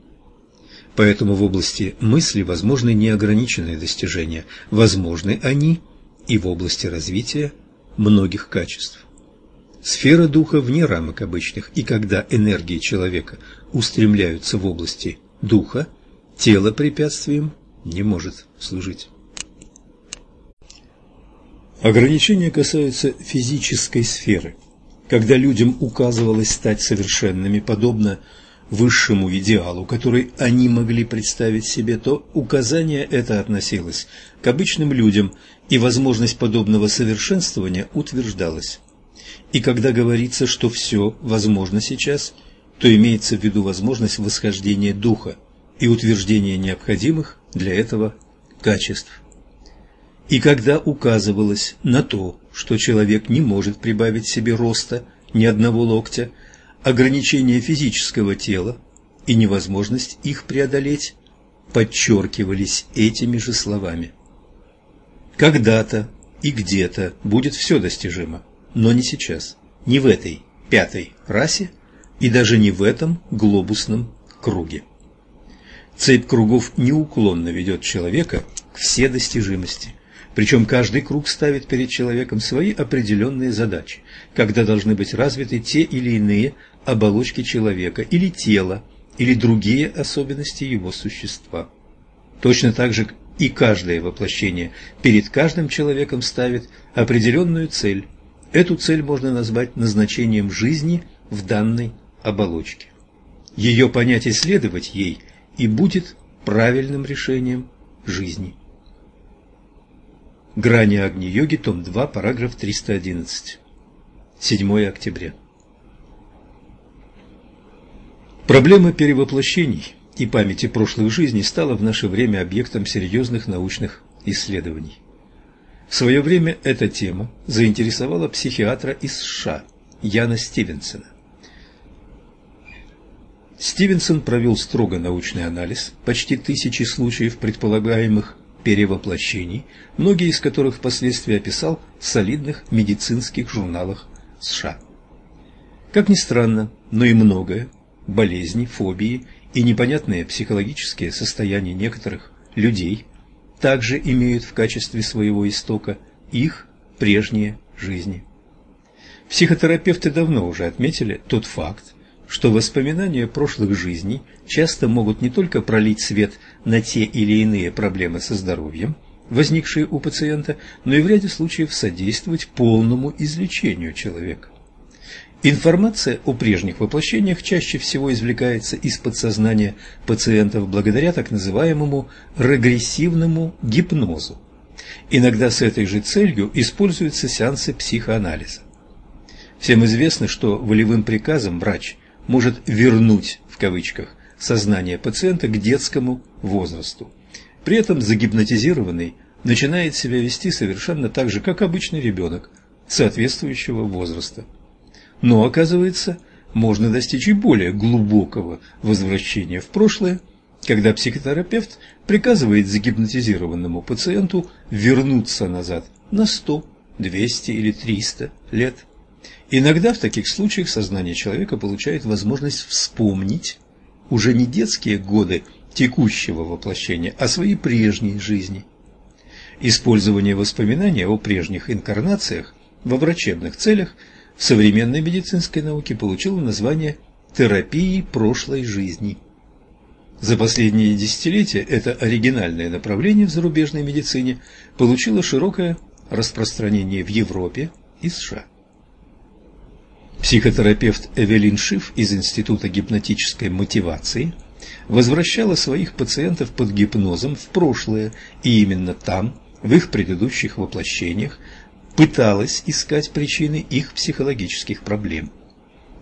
Поэтому в области мысли возможны неограниченные достижения, возможны они и в области развития многих качеств. Сфера духа вне рамок обычных, и когда энергии человека устремляются в области духа, тело препятствием не может служить. Ограничения касаются физической сферы. Когда людям указывалось стать совершенными, подобно высшему идеалу, который они могли представить себе, то указание это относилось к обычным людям, и возможность подобного совершенствования утверждалась. И когда говорится, что все возможно сейчас, то имеется в виду возможность восхождения духа и утверждения необходимых для этого качеств. И когда указывалось на то, что человек не может прибавить себе роста ни одного локтя, ограничение физического тела и невозможность их преодолеть подчеркивались этими же словами. Когда-то и где-то будет все достижимо, но не сейчас, не в этой пятой расе и даже не в этом глобусном круге. Цепь кругов неуклонно ведет человека к вседостижимости. Причем каждый круг ставит перед человеком свои определенные задачи, когда должны быть развиты те или иные оболочки человека или тела, или другие особенности его существа. Точно так же и каждое воплощение перед каждым человеком ставит определенную цель. Эту цель можно назвать назначением жизни в данной оболочке. Ее понять и следовать ей – и будет правильным решением жизни. Грани Агни-йоги, том 2, параграф 311. 7 октября. Проблема перевоплощений и памяти прошлых жизней стала в наше время объектом серьезных научных исследований. В свое время эта тема заинтересовала психиатра из США Яна Стивенсона. Стивенсон провел строго научный анализ почти тысячи случаев предполагаемых перевоплощений, многие из которых впоследствии описал в солидных медицинских журналах США. Как ни странно, но и многое – болезни, фобии и непонятные психологические состояния некоторых людей – также имеют в качестве своего истока их прежние жизни. Психотерапевты давно уже отметили тот факт, что воспоминания прошлых жизней часто могут не только пролить свет на те или иные проблемы со здоровьем, возникшие у пациента, но и в ряде случаев содействовать полному излечению человека. Информация о прежних воплощениях чаще всего извлекается из подсознания пациентов благодаря так называемому регрессивному гипнозу. Иногда с этой же целью используются сеансы психоанализа. Всем известно, что волевым приказом врач может «вернуть» в кавычках сознание пациента к детскому возрасту. При этом загипнотизированный начинает себя вести совершенно так же, как обычный ребенок соответствующего возраста. Но, оказывается, можно достичь и более глубокого возвращения в прошлое, когда психотерапевт приказывает загипнотизированному пациенту вернуться назад на 100, 200 или 300 лет. Иногда в таких случаях сознание человека получает возможность вспомнить уже не детские годы текущего воплощения, а свои прежние жизни. Использование воспоминаний о прежних инкарнациях во врачебных целях в современной медицинской науке получило название терапии прошлой жизни. За последние десятилетия это оригинальное направление в зарубежной медицине получило широкое распространение в Европе и США. Психотерапевт Эвелин Шиф из Института гипнотической мотивации возвращала своих пациентов под гипнозом в прошлое, и именно там, в их предыдущих воплощениях, пыталась искать причины их психологических проблем.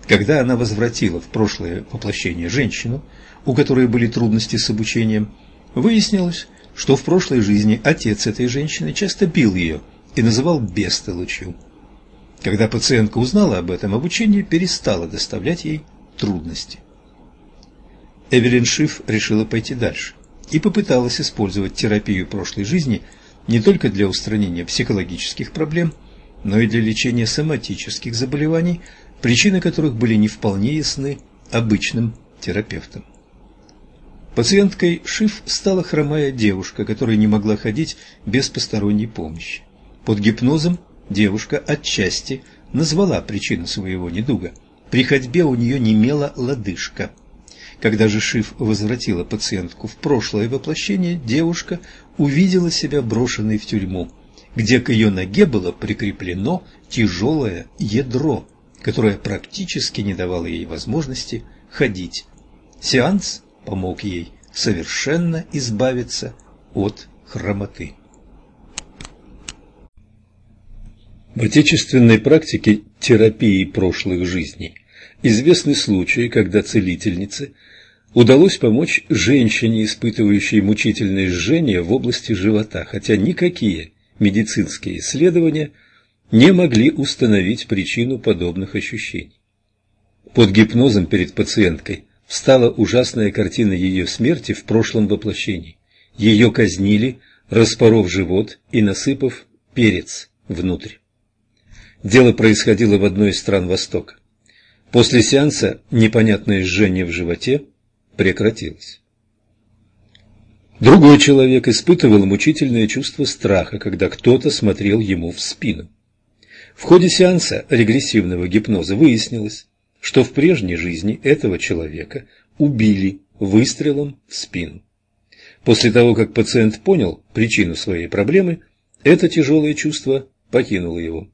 Когда она возвратила в прошлое воплощение женщину, у которой были трудности с обучением, выяснилось, что в прошлой жизни отец этой женщины часто бил ее и называл бестолочью. Когда пациентка узнала об этом, обучение перестало доставлять ей трудности. Эвелин Шиф решила пойти дальше и попыталась использовать терапию прошлой жизни не только для устранения психологических проблем, но и для лечения соматических заболеваний, причины которых были не вполне ясны обычным терапевтам. Пациенткой Шиф стала хромая девушка, которая не могла ходить без посторонней помощи. Под гипнозом девушка отчасти назвала причину своего недуга. При ходьбе у нее немела лодыжка. Когда же Шиф возвратила пациентку в прошлое воплощение, девушка увидела себя брошенной в тюрьму, где к ее ноге было прикреплено тяжелое ядро, которое практически не давало ей возможности ходить. Сеанс помог ей совершенно избавиться от хромоты. В отечественной практике терапии прошлых жизней известны случаи, когда целительнице удалось помочь женщине, испытывающей мучительное жжение в области живота, хотя никакие медицинские исследования не могли установить причину подобных ощущений. Под гипнозом перед пациенткой встала ужасная картина ее смерти в прошлом воплощении. Ее казнили, распоров живот и насыпав перец внутрь. Дело происходило в одной из стран Востока. После сеанса непонятное жжение в животе прекратилось. Другой человек испытывал мучительное чувство страха, когда кто-то смотрел ему в спину. В ходе сеанса регрессивного гипноза выяснилось, что в прежней жизни этого человека убили выстрелом в спину. После того, как пациент понял причину своей проблемы, это тяжелое чувство покинуло его.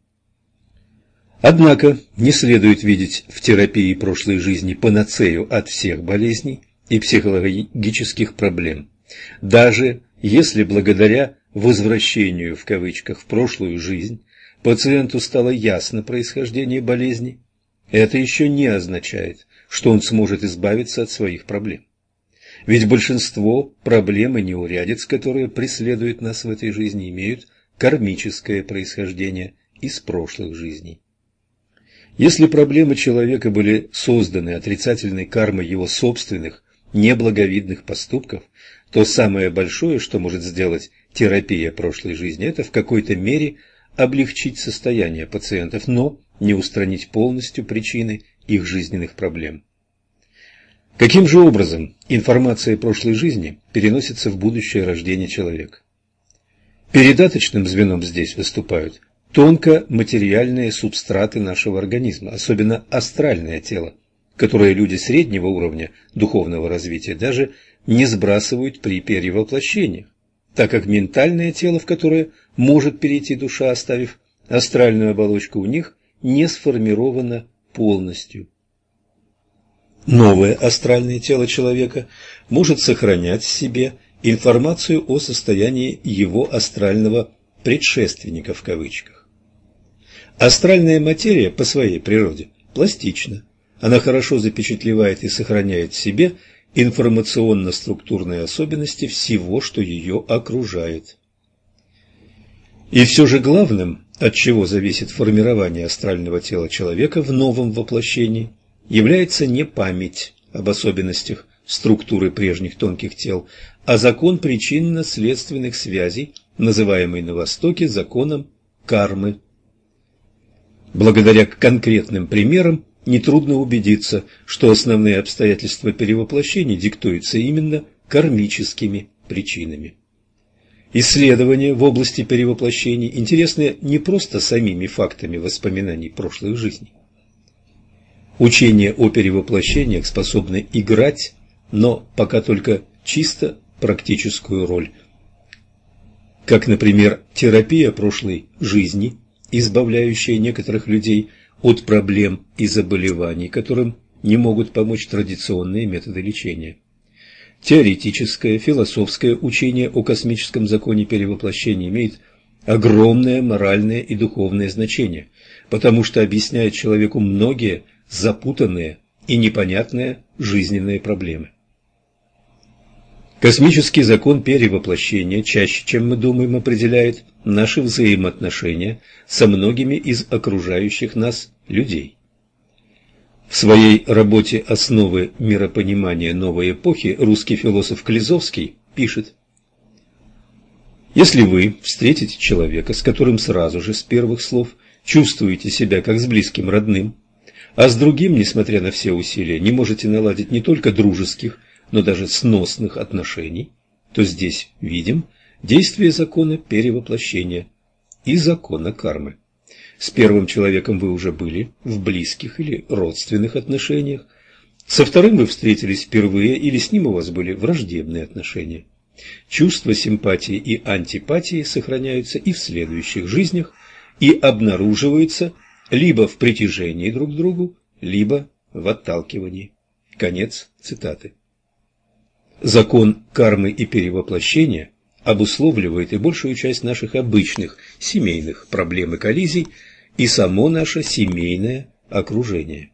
Однако не следует видеть в терапии прошлой жизни панацею от всех болезней и психологических проблем. Даже Если благодаря «возвращению» в кавычках в прошлую жизнь пациенту стало ясно происхождение болезни, это еще не означает, что он сможет избавиться от своих проблем. Ведь большинство проблем и неурядиц, которые преследуют нас в этой жизни, имеют кармическое происхождение из прошлых жизней. Если проблемы человека были созданы отрицательной кармой его собственных неблаговидных поступков, то самое большое, что может сделать терапия прошлой жизни, это в какой-то мере облегчить состояние пациентов, но не устранить полностью причины их жизненных проблем. Каким же образом информация прошлой жизни переносится в будущее рождение человека? Передаточным звеном здесь выступают тонко-материальные субстраты нашего организма, особенно астральное тело, которое люди среднего уровня духовного развития даже не сбрасывают при перевоплощении, так как ментальное тело, в которое может перейти душа, оставив астральную оболочку у них, не сформировано полностью. Новое астральное тело человека может сохранять в себе информацию о состоянии его астрального предшественника в кавычках. Астральная материя по своей природе пластична. Она хорошо запечатлевает и сохраняет в себе информационно-структурные особенности всего, что ее окружает. И все же главным, от чего зависит формирование астрального тела человека в новом воплощении, является не память об особенностях структуры прежних тонких тел, а закон причинно-следственных связей, называемый на Востоке законом кармы. Благодаря конкретным примерам нетрудно убедиться, что основные обстоятельства перевоплощения диктуются именно кармическими причинами. Исследования в области перевоплощений интересны не просто самими фактами воспоминаний прошлых жизней. Учения о перевоплощениях способны играть, но пока только чисто практическую роль. Как, например, терапия прошлой жизни, избавляющая некоторых людей от проблем и заболеваний, которым не могут помочь традиционные методы лечения. Теоретическое, философское учение о космическом законе перевоплощения имеет огромное моральное и духовное значение, потому что объясняет человеку многие запутанные и непонятные жизненные проблемы. Космический закон перевоплощения чаще, чем мы думаем, определяет наши взаимоотношения со многими из окружающих нас людей. В своей работе «Основы миропонимания новой эпохи» русский философ Клизовский пишет «Если вы встретите человека, с которым сразу же с первых слов чувствуете себя как с близким родным, а с другим, несмотря на все усилия, не можете наладить не только дружеских, но даже сносных отношений, то здесь видим действие закона перевоплощения и закона кармы. С первым человеком вы уже были в близких или родственных отношениях, со вторым вы встретились впервые или с ним у вас были враждебные отношения. Чувства симпатии и антипатии сохраняются и в следующих жизнях и обнаруживаются либо в притяжении друг к другу, либо в отталкивании. Конец цитаты. Закон кармы и перевоплощения обусловливает и большую часть наших обычных семейных проблем и коллизий, и само наше семейное окружение.